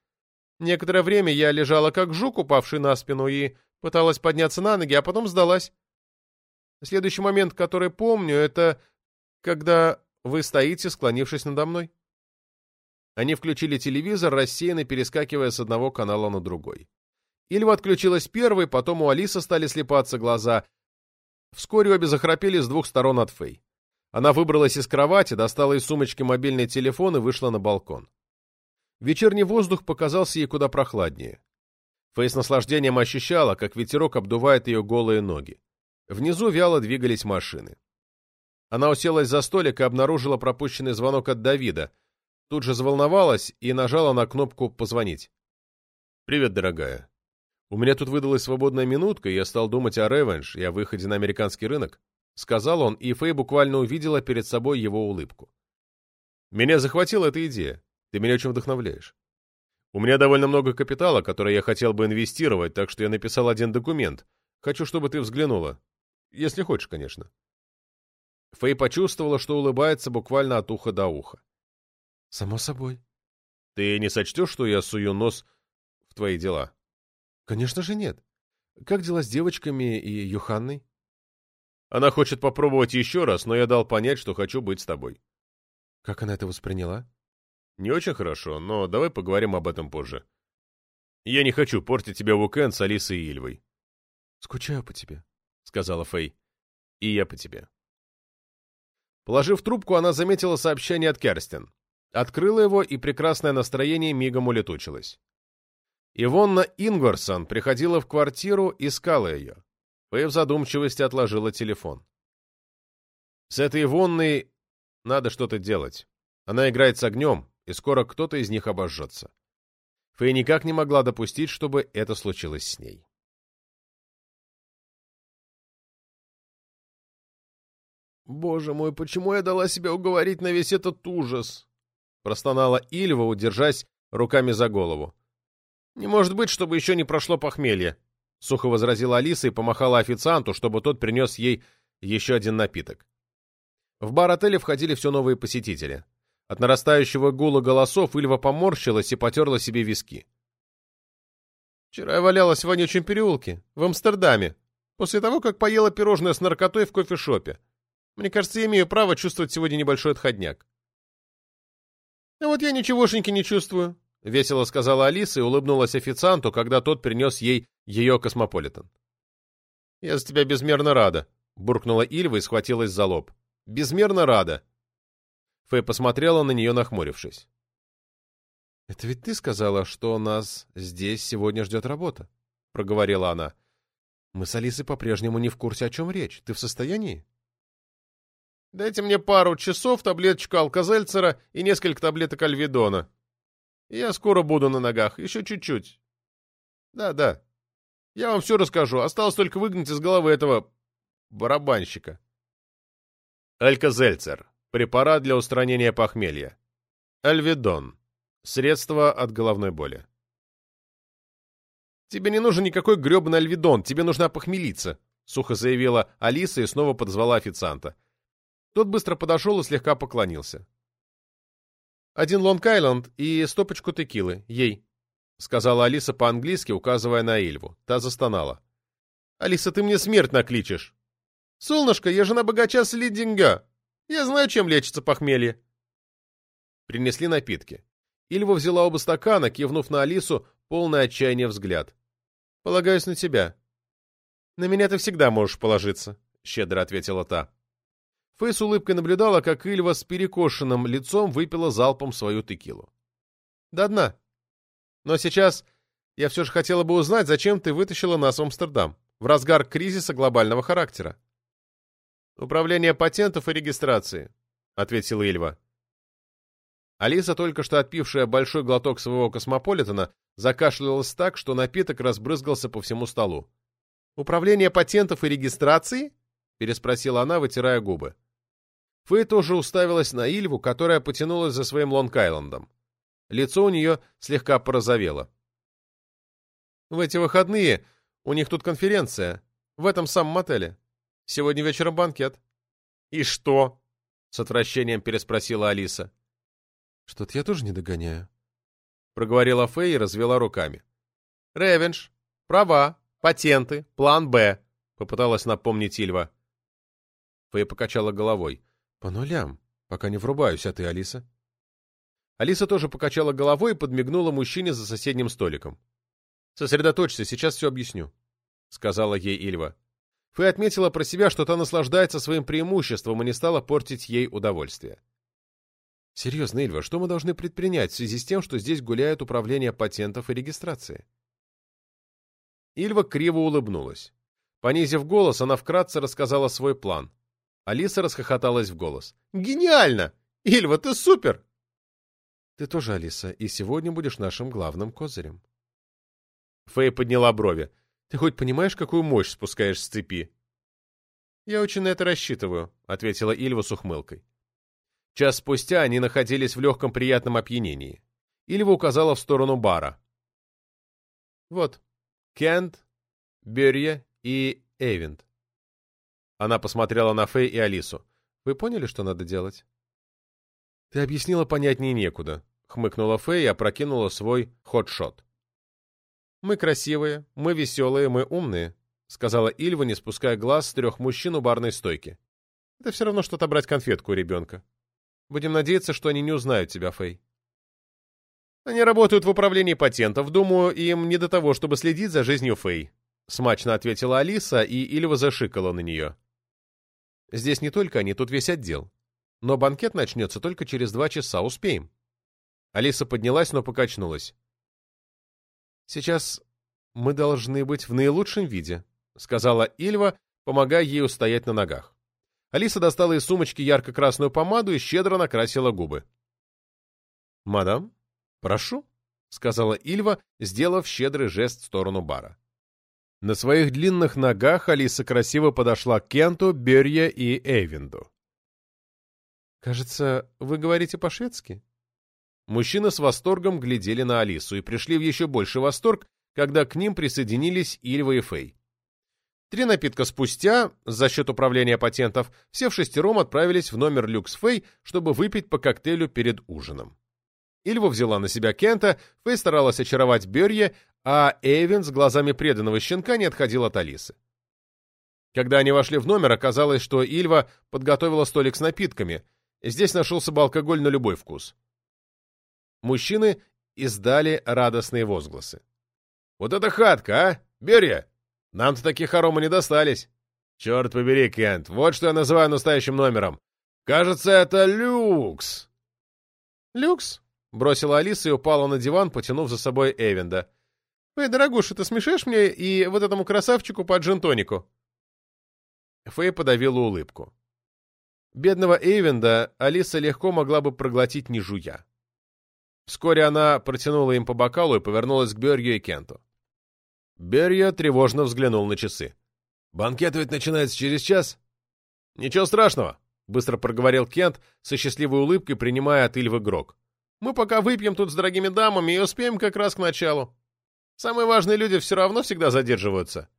Некоторое время я лежала как жук, упавший на спину, и пыталась подняться на ноги, а потом сдалась. Следующий момент, который помню, это когда вы стоите, склонившись надо мной. Они включили телевизор, рассеянно перескакивая с одного канала на другой. Ильва отключилась первой, потом у Алисы стали слепаться глаза. Вскоре обе захрапели с двух сторон от Фэй. Она выбралась из кровати, достала из сумочки мобильный телефон и вышла на балкон. Вечерний воздух показался ей куда прохладнее. Фэй с наслаждением ощущала, как ветерок обдувает ее голые ноги. Внизу вяло двигались машины. Она уселась за столик и обнаружила пропущенный звонок от Давида. Тут же заволновалась и нажала на кнопку «Позвонить». «Привет, дорогая. У меня тут выдалась свободная минутка, и я стал думать о ревенж и о выходе на американский рынок», — сказал он, и Фэй буквально увидела перед собой его улыбку. «Меня захватила эта идея. Ты меня очень вдохновляешь. У меня довольно много капитала, который я хотел бы инвестировать, так что я написал один документ. Хочу, чтобы ты взглянула. Если хочешь, конечно». Фэй почувствовала, что улыбается буквально от уха до уха. «Само собой». «Ты не сочтешь, что я сую нос в твои дела?» «Конечно же нет. Как дела с девочками и Юханной?» «Она хочет попробовать еще раз, но я дал понять, что хочу быть с тобой». «Как она это восприняла?» «Не очень хорошо, но давай поговорим об этом позже. Я не хочу портить тебе уикенд с Алисой и Ильвой». «Скучаю по тебе», — сказала Фэй. «И я по тебе». Положив трубку, она заметила сообщение от Керстин. Открыла его, и прекрасное настроение мигом улетучилось. Ивонна Ингварсон приходила в квартиру, искала ее. Фэй в задумчивости отложила телефон. С этой Ивонной надо что-то делать. Она играет с огнем, и скоро кто-то из них обожжется. Фэй никак не могла допустить, чтобы это случилось с ней. «Боже мой, почему я дала себя уговорить на весь этот ужас?» Простонала Ильва, удержась руками за голову. «Не может быть, чтобы еще не прошло похмелье», — сухо возразила Алиса и помахала официанту, чтобы тот принес ей еще один напиток. В бар отеля входили все новые посетители. От нарастающего гула голосов Ильва поморщилась и потерла себе виски. «Вчера я валялась в вонючем переулке, в Амстердаме, после того, как поела пирожное с наркотой в кофешопе. Мне кажется, я имею право чувствовать сегодня небольшой отходняк. А вот я ничегошеньки не чувствую, — весело сказала Алиса и улыбнулась официанту, когда тот принес ей ее космополитен. «Я за тебя безмерно рада», — буркнула Ильва и схватилась за лоб. «Безмерно рада». Фэй посмотрела на нее, нахмурившись. «Это ведь ты сказала, что нас здесь сегодня ждет работа?» — проговорила она. «Мы с Алисой по-прежнему не в курсе, о чем речь. Ты в состоянии?» Дайте мне пару часов, таблеточку алкозельцера и несколько таблеток альведона. Я скоро буду на ногах, еще чуть-чуть. Да-да. Я вам все расскажу. Осталось только выгнать из головы этого барабанщика. Алькозельцер. Препарат для устранения похмелья. Альведон. Средство от головной боли. «Тебе не нужен никакой гребаный альведон, тебе нужна похмелиться», — сухо заявила Алиса и снова подозвала официанта. Тот быстро подошел и слегка поклонился. «Один Лонг-Айленд и стопочку текилы. Ей», — сказала Алиса по-английски, указывая на Ильву. Та застонала. «Алиса, ты мне смерть накличешь!» «Солнышко, я жена богача с Лидинга. Я знаю, чем лечится похмелье». Принесли напитки. Ильва взяла оба стакана, кивнув на Алису, полный отчаяния взгляд. «Полагаюсь на тебя». «На меня ты всегда можешь положиться», — щедро ответила та. Фэй с улыбкой наблюдала, как Ильва с перекошенным лицом выпила залпом свою текилу. «До дна. Но сейчас я все же хотела бы узнать, зачем ты вытащила нас в Амстердам, в разгар кризиса глобального характера». «Управление патентов и регистрации», — ответила Ильва. Алиса, только что отпившая большой глоток своего космополитена, закашлялась так, что напиток разбрызгался по всему столу. «Управление патентов и регистрации?» — переспросила она, вытирая губы. Фэй тоже уставилась на Ильву, которая потянулась за своим Лонг-Айлендом. Лицо у нее слегка порозовело. «В эти выходные у них тут конференция. В этом самом отеле. Сегодня вечером банкет». «И что?» — с отвращением переспросила Алиса. «Что-то я тоже не догоняю», — проговорила Фэй и развела руками. «Ревенш, права, патенты, план «Б», — попыталась напомнить Ильва. Фэй покачала головой. «По нулям, пока не врубаюсь, а ты, Алиса?» Алиса тоже покачала головой и подмигнула мужчине за соседним столиком. «Сосредоточься, сейчас все объясню», — сказала ей Ильва. Фэй отметила про себя, что та наслаждается своим преимуществом и не стала портить ей удовольствие. «Серьезно, Ильва, что мы должны предпринять в связи с тем, что здесь гуляет управление патентов и регистрации?» Ильва криво улыбнулась. Понизив голос, она вкратце рассказала свой план. Алиса расхохоталась в голос. «Гениально! Ильва, ты супер!» «Ты тоже, Алиса, и сегодня будешь нашим главным козырем». Фэй подняла брови. «Ты хоть понимаешь, какую мощь спускаешь с цепи?» «Я очень на это рассчитываю», — ответила Ильва с ухмылкой. Час спустя они находились в легком приятном опьянении. Ильва указала в сторону бара. «Вот, Кент, Берье и Эйвент». Она посмотрела на Фэй и Алису. «Вы поняли, что надо делать?» «Ты объяснила понятнее некуда», — хмыкнула Фэй и опрокинула свой хот-шот. «Мы красивые, мы веселые, мы умные», — сказала Ильва, не спуская глаз с трех мужчин у барной стойки. «Это все равно, что отобрать конфетку у ребенка. Будем надеяться, что они не узнают тебя, Фэй». «Они работают в управлении патентов. Думаю, им не до того, чтобы следить за жизнью Фэй», — смачно ответила Алиса, и Ильва зашикала на нее. «Здесь не только они, тут весь отдел. Но банкет начнется только через два часа. Успеем». Алиса поднялась, но покачнулась. «Сейчас мы должны быть в наилучшем виде», — сказала Ильва, помогая ей устоять на ногах. Алиса достала из сумочки ярко-красную помаду и щедро накрасила губы. «Мадам, прошу», — сказала Ильва, сделав щедрый жест в сторону бара. На своих длинных ногах Алиса красиво подошла к Кенту, Берье и Эйвинду. «Кажется, вы говорите по-шведски?» Мужчины с восторгом глядели на Алису и пришли в еще больший восторг, когда к ним присоединились Ильва и Фэй. Три напитка спустя, за счет управления патентов, все в шестером отправились в номер Люкс Фэй, чтобы выпить по коктейлю перед ужином. Ильва взяла на себя Кента, Фэй старалась очаровать Берье, а Эйвен с глазами преданного щенка не отходил от Алисы. Когда они вошли в номер, оказалось, что Ильва подготовила столик с напитками. Здесь нашелся бы алкоголь на любой вкус. Мужчины издали радостные возгласы. «Вот это хатка, а! Берия! Нам-то такие хоромы не достались!» «Черт побери, Кент, вот что я называю настоящим номером! Кажется, это люкс!» «Люкс?» — бросила Алиса и упала на диван, потянув за собой Эвенда. «Эй, дорогуша, ты смешишь мне и вот этому красавчику по джинтонику?» Фэй подавила улыбку. Бедного Эйвенда Алиса легко могла бы проглотить, не жуя. Вскоре она протянула им по бокалу и повернулась к Берью и Кенту. Берья тревожно взглянул на часы. «Банкет ведь начинается через час?» «Ничего страшного», — быстро проговорил Кент со счастливой улыбкой, принимая от Ильвы грок. «Мы пока выпьем тут с дорогими дамами и успеем как раз к началу. Самые важные люди все равно всегда задерживаются».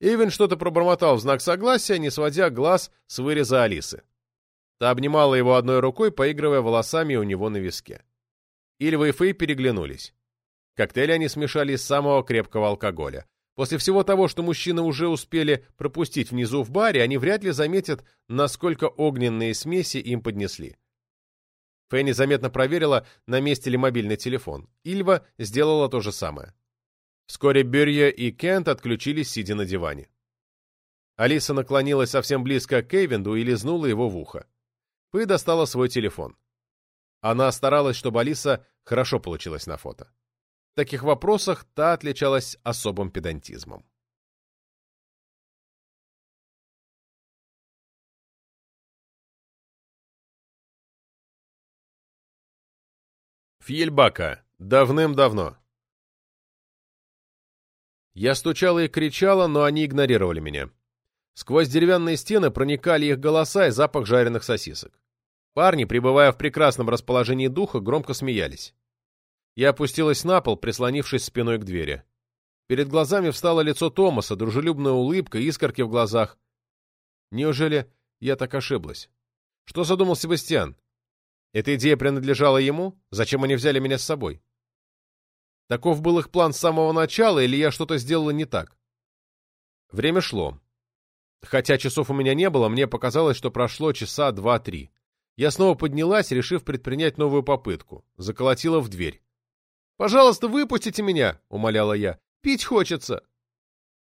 Ивен что-то пробормотал в знак согласия, не сводя глаз с выреза Алисы. Та обнимала его одной рукой, поигрывая волосами у него на виске. Ильва и Фэй переглянулись. Коктейли они смешали из самого крепкого алкоголя. После всего того, что мужчины уже успели пропустить внизу в баре, они вряд ли заметят, насколько огненные смеси им поднесли. Фэй незаметно проверила, на месте ли мобильный телефон. Ильва сделала то же самое. Вскоре Берье и Кент отключились, сидя на диване. Алиса наклонилась совсем близко к Кевинду и лизнула его в ухо. Фэй достала свой телефон. Она старалась, чтобы Алиса хорошо получилась на фото. В таких вопросах та отличалась особым педантизмом. Фьельбака. Давным-давно. Я стучала и кричала, но они игнорировали меня. Сквозь деревянные стены проникали их голоса и запах жареных сосисок. Парни, пребывая в прекрасном расположении духа, громко смеялись. Я опустилась на пол, прислонившись спиной к двери. Перед глазами встало лицо Томаса, дружелюбная улыбка, искорки в глазах. Неужели я так ошиблась? Что задумал Себастьян? Эта идея принадлежала ему? Зачем они взяли меня с собой? Таков был их план с самого начала, или я что-то сделала не так? Время шло. Хотя часов у меня не было, мне показалось, что прошло часа два-три. Я снова поднялась, решив предпринять новую попытку. Заколотила в дверь. «Пожалуйста, выпустите меня!» — умоляла я. «Пить хочется!»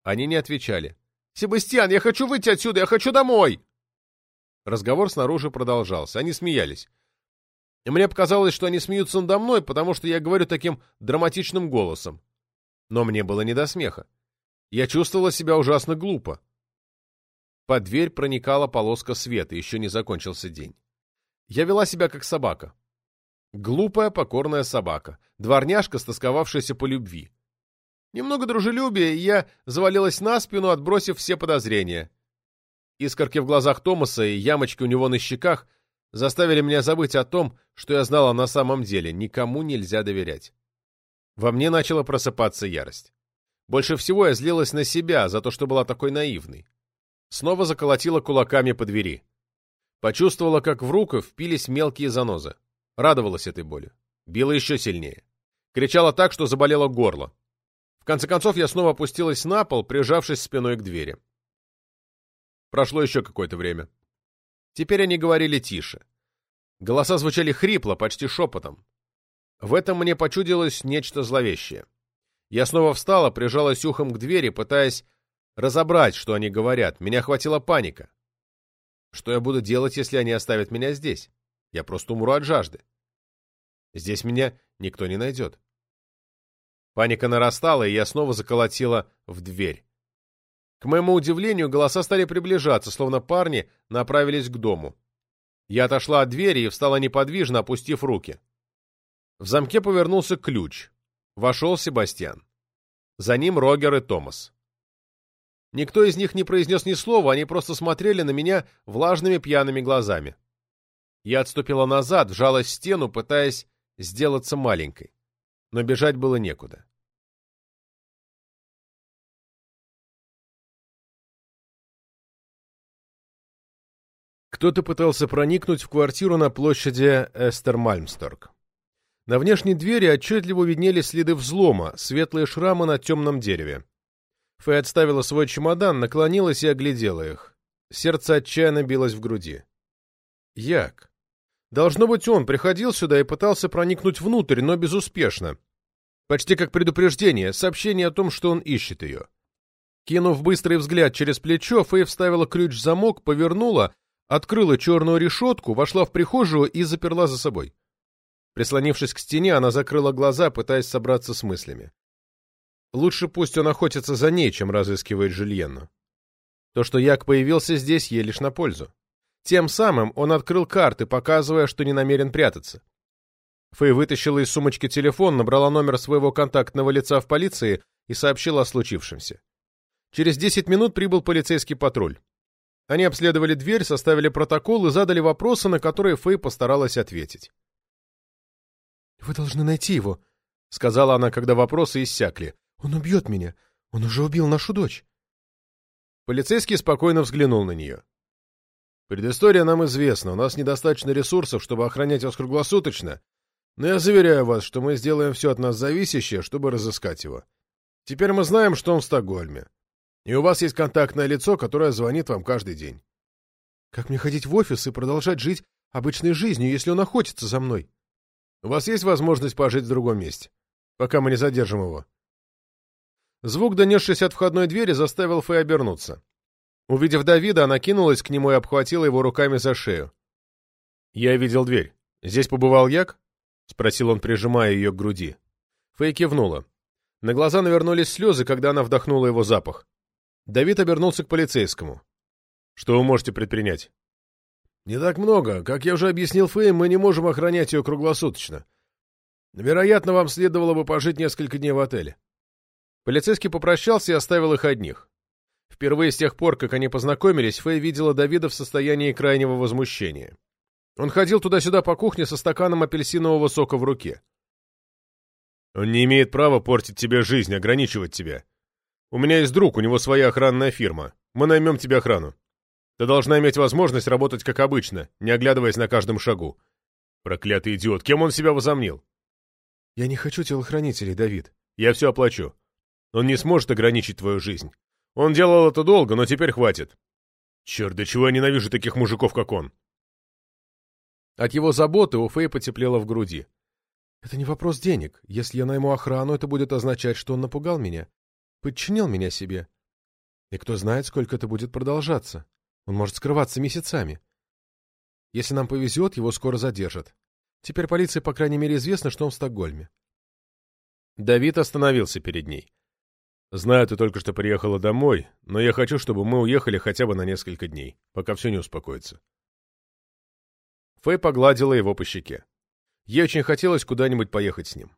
Они не отвечали. «Себастьян, я хочу выйти отсюда! Я хочу домой!» Разговор снаружи продолжался. Они смеялись. И мне показалось, что они смеются надо мной, потому что я говорю таким драматичным голосом. Но мне было не до смеха. Я чувствовала себя ужасно глупо. Под дверь проникала полоска света, еще не закончился день. Я вела себя как собака. Глупая, покорная собака. Дворняжка, стосковавшаяся по любви. Немного дружелюбия, и я завалилась на спину, отбросив все подозрения. Искорки в глазах Томаса и ямочки у него на щеках заставили меня забыть о том, что я знала на самом деле. Никому нельзя доверять. Во мне начала просыпаться ярость. Больше всего я злилась на себя за то, что была такой наивной. Снова заколотила кулаками по двери. Почувствовала, как в руку впились мелкие занозы. Радовалась этой боли. Била еще сильнее. Кричала так, что заболело горло. В конце концов, я снова опустилась на пол, прижавшись спиной к двери. Прошло еще какое-то время. Теперь они говорили тише. Голоса звучали хрипло, почти шепотом. В этом мне почудилось нечто зловещее. Я снова встала, прижалась ухом к двери, пытаясь разобрать, что они говорят. Меня охватила паника. Что я буду делать, если они оставят меня здесь? Я просто умру от жажды. Здесь меня никто не найдет. Паника нарастала, и я снова заколотила в дверь. К моему удивлению, голоса стали приближаться, словно парни направились к дому. Я отошла от двери и встала неподвижно, опустив руки. В замке повернулся ключ. Вошел Себастьян. За ним Рогер и Томас. Никто из них не произнес ни слова, они просто смотрели на меня влажными пьяными глазами. Я отступила назад, вжалась в стену, пытаясь сделаться маленькой. Но бежать было некуда. Кто-то пытался проникнуть в квартиру на площади Эстермальмсторг. На внешней двери отчетливо виднелись следы взлома, светлые шрамы на темном дереве. Фэй отставила свой чемодан, наклонилась и оглядела их. Сердце отчаянно билось в груди. Як. Должно быть, он приходил сюда и пытался проникнуть внутрь, но безуспешно. Почти как предупреждение, сообщение о том, что он ищет ее. Кинув быстрый взгляд через плечо, Фэй вставила ключ в замок, повернула, открыла черную решетку, вошла в прихожую и заперла за собой. Прислонившись к стене, она закрыла глаза, пытаясь собраться с мыслями. Лучше пусть он охотится за ней, чем разыскивает Жильенну. То, что Як появился здесь, ей лишь на пользу. Тем самым он открыл карты, показывая, что не намерен прятаться. Фэй вытащила из сумочки телефон, набрала номер своего контактного лица в полиции и сообщила о случившемся. Через 10 минут прибыл полицейский патруль. Они обследовали дверь, составили протокол и задали вопросы, на которые Фэй постаралась ответить. «Вы должны найти его», — сказала она, когда вопросы иссякли. Он убьет меня. Он уже убил нашу дочь. Полицейский спокойно взглянул на нее. Предыстория нам известна. У нас недостаточно ресурсов, чтобы охранять вас круглосуточно. Но я заверяю вас, что мы сделаем все от нас зависящее, чтобы разыскать его. Теперь мы знаем, что он в Стокгольме. И у вас есть контактное лицо, которое звонит вам каждый день. Как мне ходить в офис и продолжать жить обычной жизнью, если он охотится за мной? У вас есть возможность пожить в другом месте, пока мы не задержим его. Звук, донесшийся от входной двери, заставил Фэй обернуться. Увидев Давида, она кинулась к нему и обхватила его руками за шею. «Я видел дверь. Здесь побывал Як?» — спросил он, прижимая ее к груди. Фэй кивнула. На глаза навернулись слезы, когда она вдохнула его запах. Давид обернулся к полицейскому. «Что вы можете предпринять?» «Не так много. Как я уже объяснил Фэй, мы не можем охранять ее круглосуточно. Вероятно, вам следовало бы пожить несколько дней в отеле. Полицейский попрощался и оставил их одних. Впервые с тех пор, как они познакомились, Фэй видела Давида в состоянии крайнего возмущения. Он ходил туда-сюда по кухне со стаканом апельсинового сока в руке. «Он не имеет права портить тебе жизнь, ограничивать тебя. У меня есть друг, у него своя охранная фирма. Мы наймем тебе охрану. Ты должна иметь возможность работать как обычно, не оглядываясь на каждом шагу. Проклятый идиот, кем он себя возомнил?» «Я не хочу телохранителей, Давид». «Я все оплачу. Он не сможет ограничить твою жизнь. Он делал это долго, но теперь хватит. Черт, до чего я ненавижу таких мужиков, как он. От его заботы у Фэй потеплело в груди. Это не вопрос денег. Если я найму охрану, это будет означать, что он напугал меня. Подчинил меня себе. И кто знает, сколько это будет продолжаться. Он может скрываться месяцами. Если нам повезет, его скоро задержат. Теперь полиции, по крайней мере, известно, что он в Стокгольме. Давид остановился перед ней. Знаю, ты только что приехала домой, но я хочу, чтобы мы уехали хотя бы на несколько дней, пока все не успокоится. Фэй погладила его по щеке. Ей очень хотелось куда-нибудь поехать с ним.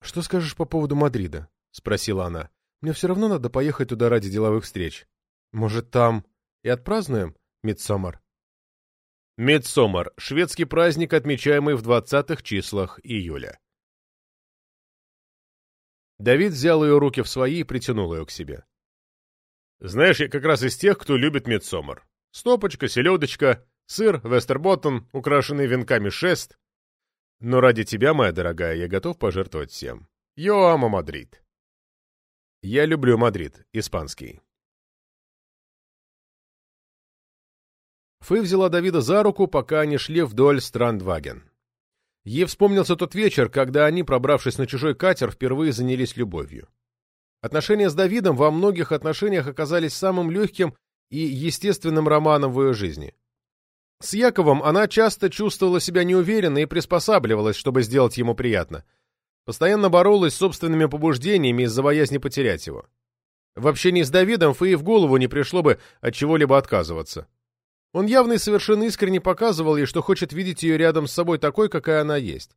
«Что скажешь по поводу Мадрида?» — спросила она. «Мне все равно надо поехать туда ради деловых встреч. Может, там и отпразднуем Мидсомар?» Мидсомар — шведский праздник, отмечаемый в двадцатых числах июля. Давид взял ее руки в свои и притянул ее к себе. «Знаешь, я как раз из тех, кто любит Мидсоммар. Стопочка, селедочка, сыр, вестерботтон, украшенный венками шест. Но ради тебя, моя дорогая, я готов пожертвовать всем. Yo amo Madrid». «Я люблю Мадрид, испанский». Фэй взяла Давида за руку, пока они шли вдоль Страндваген. Ей вспомнился тот вечер, когда они, пробравшись на чужой катер, впервые занялись любовью. Отношения с Давидом во многих отношениях оказались самым легким и естественным романом в ее жизни. С Яковом она часто чувствовала себя неуверенно и приспосабливалась, чтобы сделать ему приятно. Постоянно боролась с собственными побуждениями из-за боязни потерять его. В общении с Давидом Фэй в голову не пришло бы от чего-либо отказываться. Он явно и совершенно искренне показывал ей, что хочет видеть ее рядом с собой такой, какая она есть.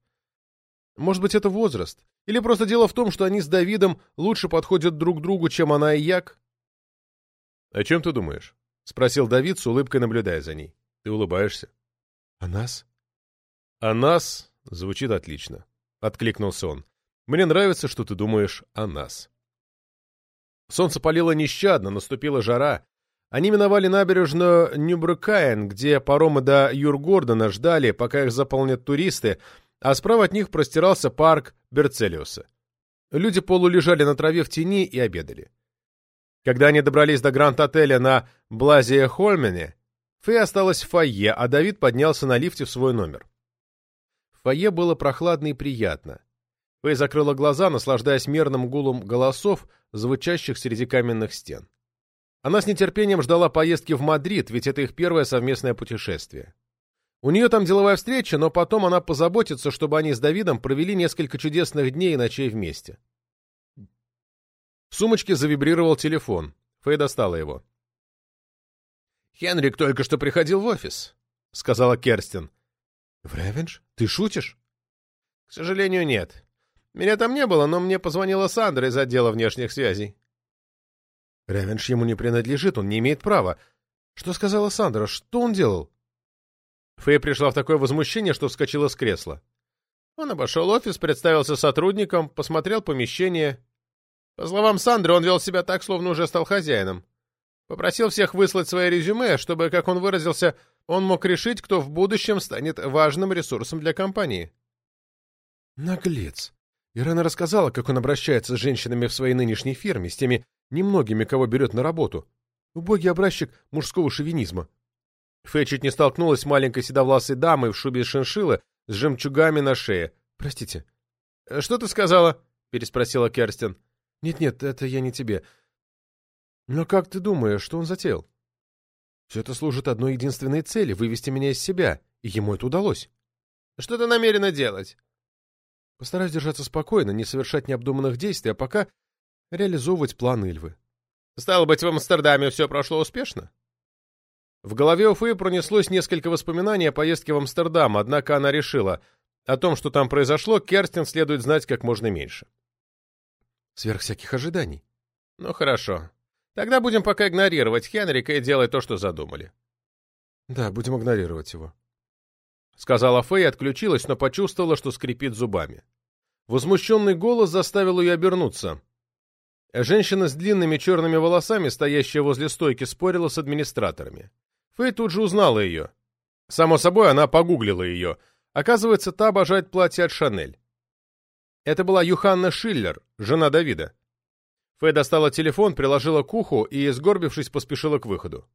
Может быть, это возраст? Или просто дело в том, что они с Давидом лучше подходят друг другу, чем она и Як? — О чем ты думаешь? — спросил Давид с улыбкой, наблюдая за ней. — Ты улыбаешься. — О нас? — О нас звучит отлично, — откликнулся он. — Мне нравится, что ты думаешь о нас. Солнце палило нещадно, наступила жара, они миновали набережную Нюбрыкаен, где паромы до Юргордона ждали, пока их заполнят туристы, а справа от них простирался парк Берцелиуса. Люди полулежали на траве в тени и обедали. Когда они добрались до Гранд-отеля на Блазия-Хольмене, Фэй осталась в фойе, а Давид поднялся на лифте в свой номер. В фойе было прохладно и приятно. Фэй закрыла глаза, наслаждаясь мерным гулом голосов, звучащих среди каменных стен. Она с нетерпением ждала поездки в Мадрид, ведь это их первое совместное путешествие. У нее там деловая встреча, но потом она позаботится, чтобы они с Давидом провели несколько чудесных дней и ночей вместе. В сумочке завибрировал телефон. Фэй достала его. «Хенрик только что приходил в офис», — сказала Керстин. «В Ревенж? Ты шутишь?» «К сожалению, нет. Меня там не было, но мне позвонила Сандра из отдела внешних связей. Ревенш ему не принадлежит, он не имеет права. Что сказала Сандра? Что он делал? Фэй пришла в такое возмущение, что вскочила с кресла. Он обошел офис, представился сотрудником, посмотрел помещение. По словам Сандры, он вел себя так, словно уже стал хозяином. Попросил всех выслать свои резюме, чтобы, как он выразился, он мог решить, кто в будущем станет важным ресурсом для компании. Наглец. Ирена рассказала, как он обращается с женщинами в своей нынешней фирме, с теми немногими, кого берет на работу. Убогий образчик мужского шовинизма. Фэй чуть не столкнулась с маленькой седовласой дамой в шубе шиншиллы с жемчугами на шее. «Простите». «Э, «Что ты сказала?» — переспросила Керстин. «Нет-нет, это я не тебе. Но как ты думаешь, что он затеял?» «Все это служит одной единственной цели — вывести меня из себя, и ему это удалось». «Что ты намерена делать?» «Постараюсь держаться спокойно, не совершать необдуманных действий, а пока реализовывать план Ильвы. «Стало быть, в Амстердаме все прошло успешно?» В голове у Фэй пронеслось несколько воспоминаний о поездке в Амстердам, однако она решила, о том, что там произошло, Керстин следует знать как можно меньше. Сверх всяких ожиданий. Ну хорошо. Тогда будем пока игнорировать Хенрика и делать то, что задумали. Да, будем игнорировать его. Сказала Фэй отключилась, но почувствовала, что скрипит зубами. Возмущенный голос заставил ее обернуться. Женщина с длинными черными волосами, стоящая возле стойки, спорила с администраторами. Фэй тут же узнала ее. Само собой, она погуглила ее. Оказывается, та обожает платье от Шанель. Это была Юханна Шиллер, жена Давида. Фэй достала телефон, приложила к уху и, сгорбившись, поспешила к выходу.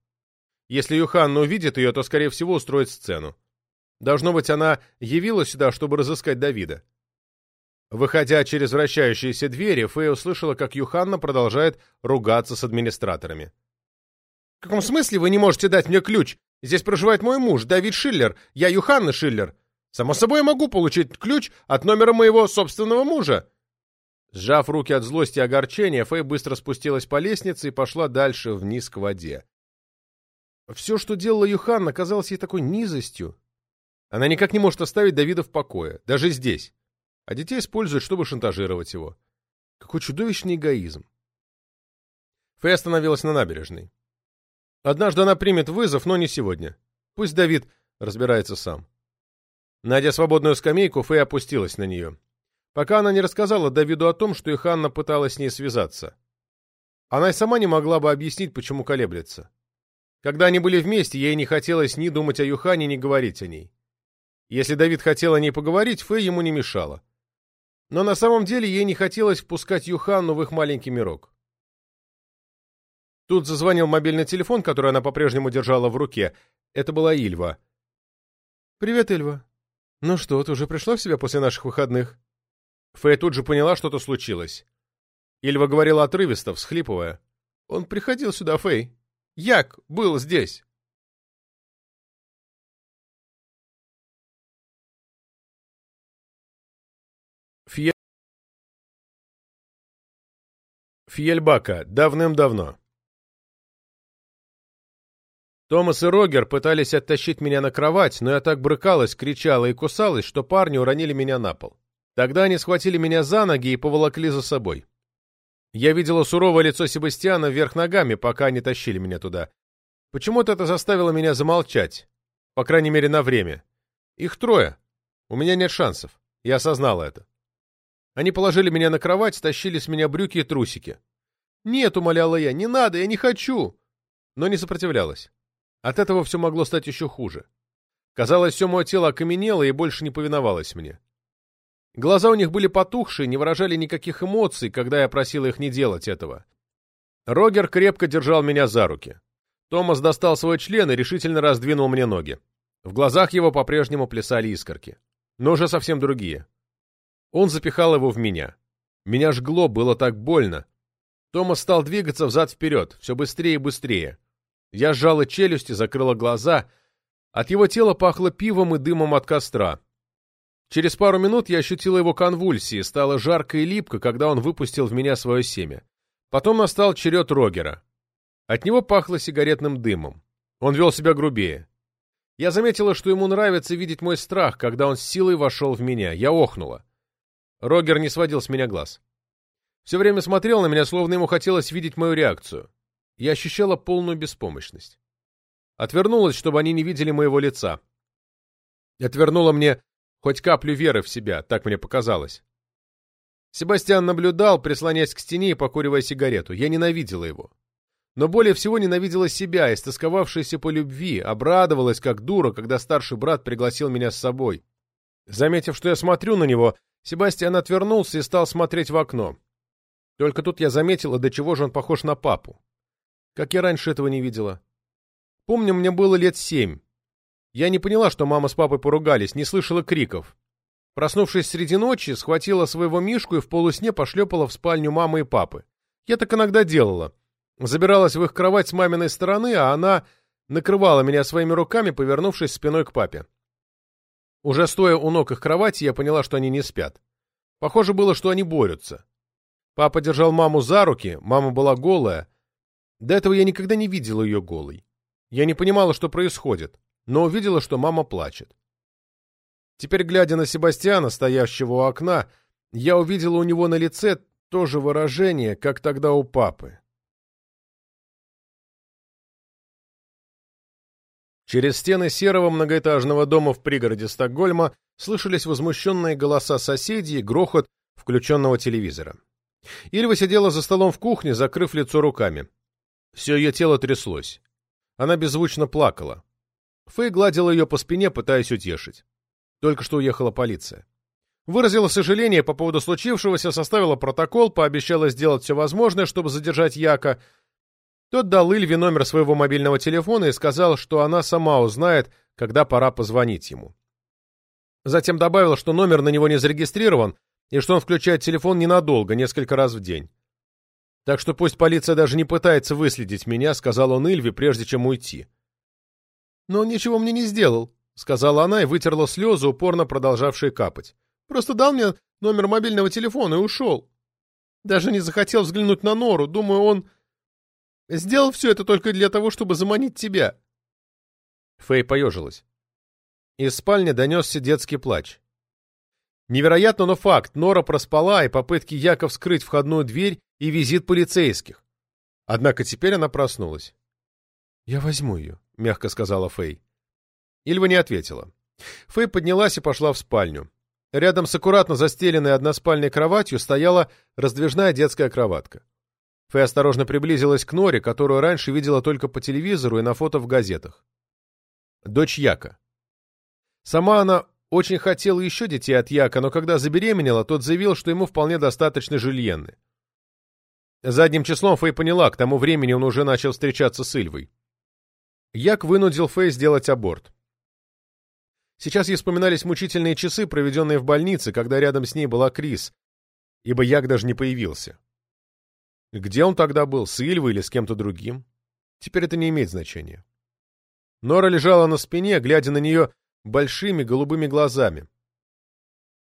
Если Юханна увидит ее, то, скорее всего, устроит сцену. Должно быть, она явилась сюда, чтобы разыскать Давида. Выходя через вращающиеся двери, Фэй услышала, как Юханна продолжает ругаться с администраторами. «В каком смысле вы не можете дать мне ключ? Здесь проживает мой муж, Давид Шиллер. Я Юханна Шиллер. Само собой, я могу получить ключ от номера моего собственного мужа». Сжав руки от злости и огорчения, Фэй быстро спустилась по лестнице и пошла дальше, вниз к воде. Все, что делала Юханна, казалось ей такой низостью. Она никак не может оставить Давида в покое, даже здесь. А детей используют, чтобы шантажировать его. Какой чудовищный эгоизм. Фэй остановилась на набережной. Однажды она примет вызов, но не сегодня. Пусть Давид разбирается сам. Найдя свободную скамейку, Фэй опустилась на нее. Пока она не рассказала Давиду о том, что их Анна пыталась с ней связаться. Она и сама не могла бы объяснить, почему колеблется. Когда они были вместе, ей не хотелось ни думать о Юхане, ни говорить о ней. Если Давид хотел о ней поговорить, Фэй ему не мешала. Но на самом деле ей не хотелось впускать Юханну в их маленький мирок. Тут зазвонил мобильный телефон, который она по-прежнему держала в руке. Это была Ильва. «Привет, Ильва. Ну что, ты уже пришла в себя после наших выходных?» Фэй тут же поняла, что-то случилось. Ильва говорила отрывисто, всхлипывая. «Он приходил сюда, Фэй. Як был здесь». Фье... Фьельбака. Давным-давно. Томас и Рогер пытались оттащить меня на кровать, но я так брыкалась, кричала и кусалась, что парни уронили меня на пол. Тогда они схватили меня за ноги и поволокли за собой. Я видела суровое лицо Себастьяна вверх ногами, пока они тащили меня туда. Почему-то это заставило меня замолчать, по крайней мере, на время. Их трое. У меня нет шансов. Я осознала это. Они положили меня на кровать, стащили с меня брюки и трусики. «Нет», — умоляла я, — «не надо, я не хочу!» Но не сопротивлялась. От этого все могло стать еще хуже. Казалось, все мое тело окаменело и больше не повиновалось мне. Глаза у них были потухшие, не выражали никаких эмоций, когда я просил их не делать этого. Рогер крепко держал меня за руки. Томас достал свой член и решительно раздвинул мне ноги. В глазах его по-прежнему плясали искорки. Но уже совсем другие. Он запихал его в меня. Меня жгло, было так больно. Томас стал двигаться взад-вперед, все быстрее и быстрее. Я сжала челюсти, закрыла глаза. От его тела пахло пивом и дымом от костра. Через пару минут я ощутила его конвульсии, стало жарко и липко, когда он выпустил в меня свое семя. Потом настал черед Рогера. От него пахло сигаретным дымом. Он вел себя грубее. Я заметила, что ему нравится видеть мой страх, когда он с силой вошел в меня. Я охнула. Рогер не сводил с меня глаз. Все время смотрел на меня, словно ему хотелось видеть мою реакцию. Я ощущала полную беспомощность. Отвернулась, чтобы они не видели моего лица. Отвернула мне Хоть каплю веры в себя, так мне показалось. Себастьян наблюдал, прислонясь к стене и покуривая сигарету. Я ненавидела его. Но более всего ненавидела себя, истосковавшаяся по любви, обрадовалась как дура, когда старший брат пригласил меня с собой. Заметив, что я смотрю на него, Себастьян отвернулся и стал смотреть в окно. Только тут я заметила, до чего же он похож на папу. Как я раньше этого не видела. Помню, мне было лет семь. Я не поняла, что мама с папой поругались, не слышала криков. Проснувшись среди ночи, схватила своего Мишку и в полусне пошлепала в спальню мамы и папы. Я так иногда делала. Забиралась в их кровать с маминой стороны, а она накрывала меня своими руками, повернувшись спиной к папе. Уже стоя у ног их кровати, я поняла, что они не спят. Похоже было, что они борются. Папа держал маму за руки, мама была голая. До этого я никогда не видела ее голой. Я не понимала, что происходит но увидела, что мама плачет. Теперь, глядя на Себастьяна, стоящего у окна, я увидела у него на лице то же выражение, как тогда у папы. Через стены серого многоэтажного дома в пригороде Стокгольма слышались возмущенные голоса соседей и грохот включенного телевизора. Ильва сидела за столом в кухне, закрыв лицо руками. Все ее тело тряслось. Она беззвучно плакала. Фэй гладила ее по спине, пытаясь утешить. Только что уехала полиция. Выразила сожаление по поводу случившегося, составила протокол, пообещала сделать все возможное, чтобы задержать Яка. Тот дал Ильве номер своего мобильного телефона и сказал, что она сама узнает, когда пора позвонить ему. Затем добавила, что номер на него не зарегистрирован, и что он включает телефон ненадолго, несколько раз в день. «Так что пусть полиция даже не пытается выследить меня», — сказал он Ильве, прежде чем уйти. «Но он ничего мне не сделал», — сказала она и вытерла слезы, упорно продолжавшие капать. «Просто дал мне номер мобильного телефона и ушел». Даже не захотел взглянуть на Нору. Думаю, он сделал все это только для того, чтобы заманить тебя. Фэй поежилась. Из спальни донесся детский плач. Невероятно, но факт. Нора проспала, и попытки Яков скрыть входную дверь и визит полицейских. Однако теперь она проснулась. «Я возьму ее», — мягко сказала Фэй. Ильва не ответила. Фэй поднялась и пошла в спальню. Рядом с аккуратно застеленной односпальной кроватью стояла раздвижная детская кроватка. Фэй осторожно приблизилась к Норе, которую раньше видела только по телевизору и на фото в газетах. Дочь Яка. Сама она очень хотела еще детей от Яка, но когда забеременела, тот заявил, что ему вполне достаточно Жюльенны. Задним числом Фэй поняла, к тому времени он уже начал встречаться с Ильвой. Як вынудил Фэй сделать аборт. Сейчас ей вспоминались мучительные часы, проведенные в больнице, когда рядом с ней была Крис, ибо Як даже не появился. Где он тогда был, с Ильвой или с кем-то другим? Теперь это не имеет значения. Нора лежала на спине, глядя на нее большими голубыми глазами.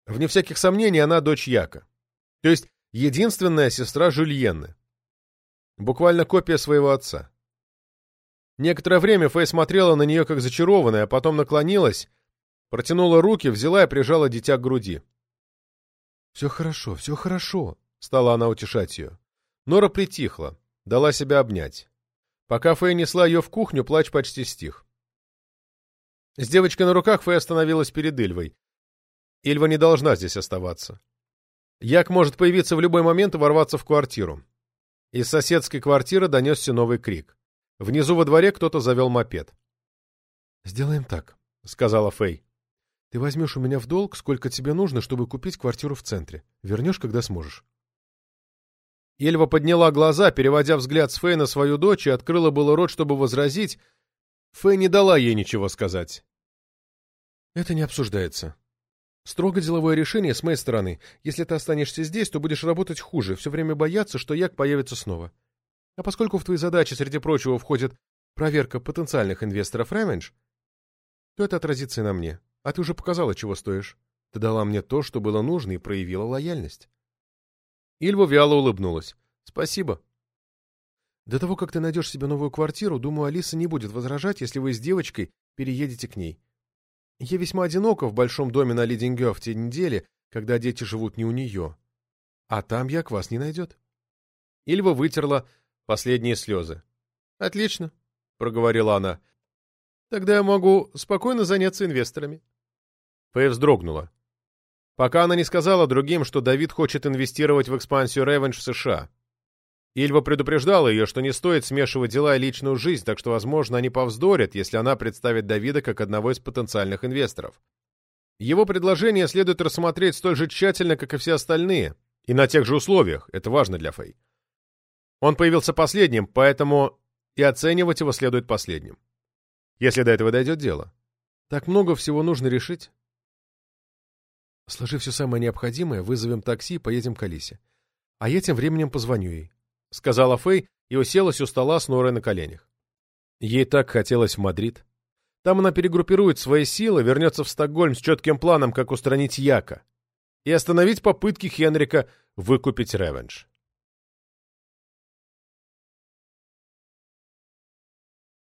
Вне всяких сомнений, она дочь Яка. То есть единственная сестра Жюльенны. Буквально копия своего отца. Некоторое время Фэй смотрела на нее как зачарованная, а потом наклонилась Протянула руки, взяла и прижала дитя к груди. «Все хорошо, все хорошо», — стала она утешать ее. Нора притихла, дала себя обнять. Пока Фэй несла ее в кухню, плач почти стих. С девочкой на руках Фэй остановилась перед Ильвой. Ильва не должна здесь оставаться. Як может появиться в любой момент и ворваться в квартиру. Из соседской квартиры донесся новый крик. Внизу во дворе кто-то завел мопед. «Сделаем так», — сказала Фэй. Ты возьмешь у меня в долг, сколько тебе нужно, чтобы купить квартиру в центре. Вернешь, когда сможешь. Ельва подняла глаза, переводя взгляд с Фэй на свою дочь, и открыла было рот, чтобы возразить. Фэй не дала ей ничего сказать. Это не обсуждается. Строго деловое решение с моей стороны. Если ты останешься здесь, то будешь работать хуже, все время бояться, что Як появится снова. А поскольку в твои задачи, среди прочего, входит проверка потенциальных инвесторов Revenge, то это отразится и на мне. А ты уже показала, чего стоишь. Ты дала мне то, что было нужно, и проявила лояльность. Ильва вяло улыбнулась. Спасибо. До того, как ты найдешь себе новую квартиру, думаю, Алиса не будет возражать, если вы с девочкой переедете к ней. Я весьма одинока в большом доме на Лидингё в те недели, когда дети живут не у нее. А там я к вас не найдет. Ильва вытерла последние слезы. — Отлично, — проговорила она. — Тогда я могу спокойно заняться инвесторами. Фэй вздрогнула. Пока она не сказала другим, что Давид хочет инвестировать в экспансию Revenge в США. Ильва предупреждала ее, что не стоит смешивать дела и личную жизнь, так что, возможно, они повздорят, если она представит Давида как одного из потенциальных инвесторов. Его предложение следует рассмотреть столь же тщательно, как и все остальные, и на тех же условиях, это важно для Фэй. Он появился последним, поэтому и оценивать его следует последним. Если до этого дойдет дело. Так много всего нужно решить. Сложи все самое необходимое, вызовем такси и поедем к Алисе. А я тем временем позвоню ей», — сказала Фэй и уселась у стола с Норой на коленях. Ей так хотелось в Мадрид. Там она перегруппирует свои силы, вернется в Стокгольм с четким планом, как устранить Яка и остановить попытки Хенрика выкупить ревенж.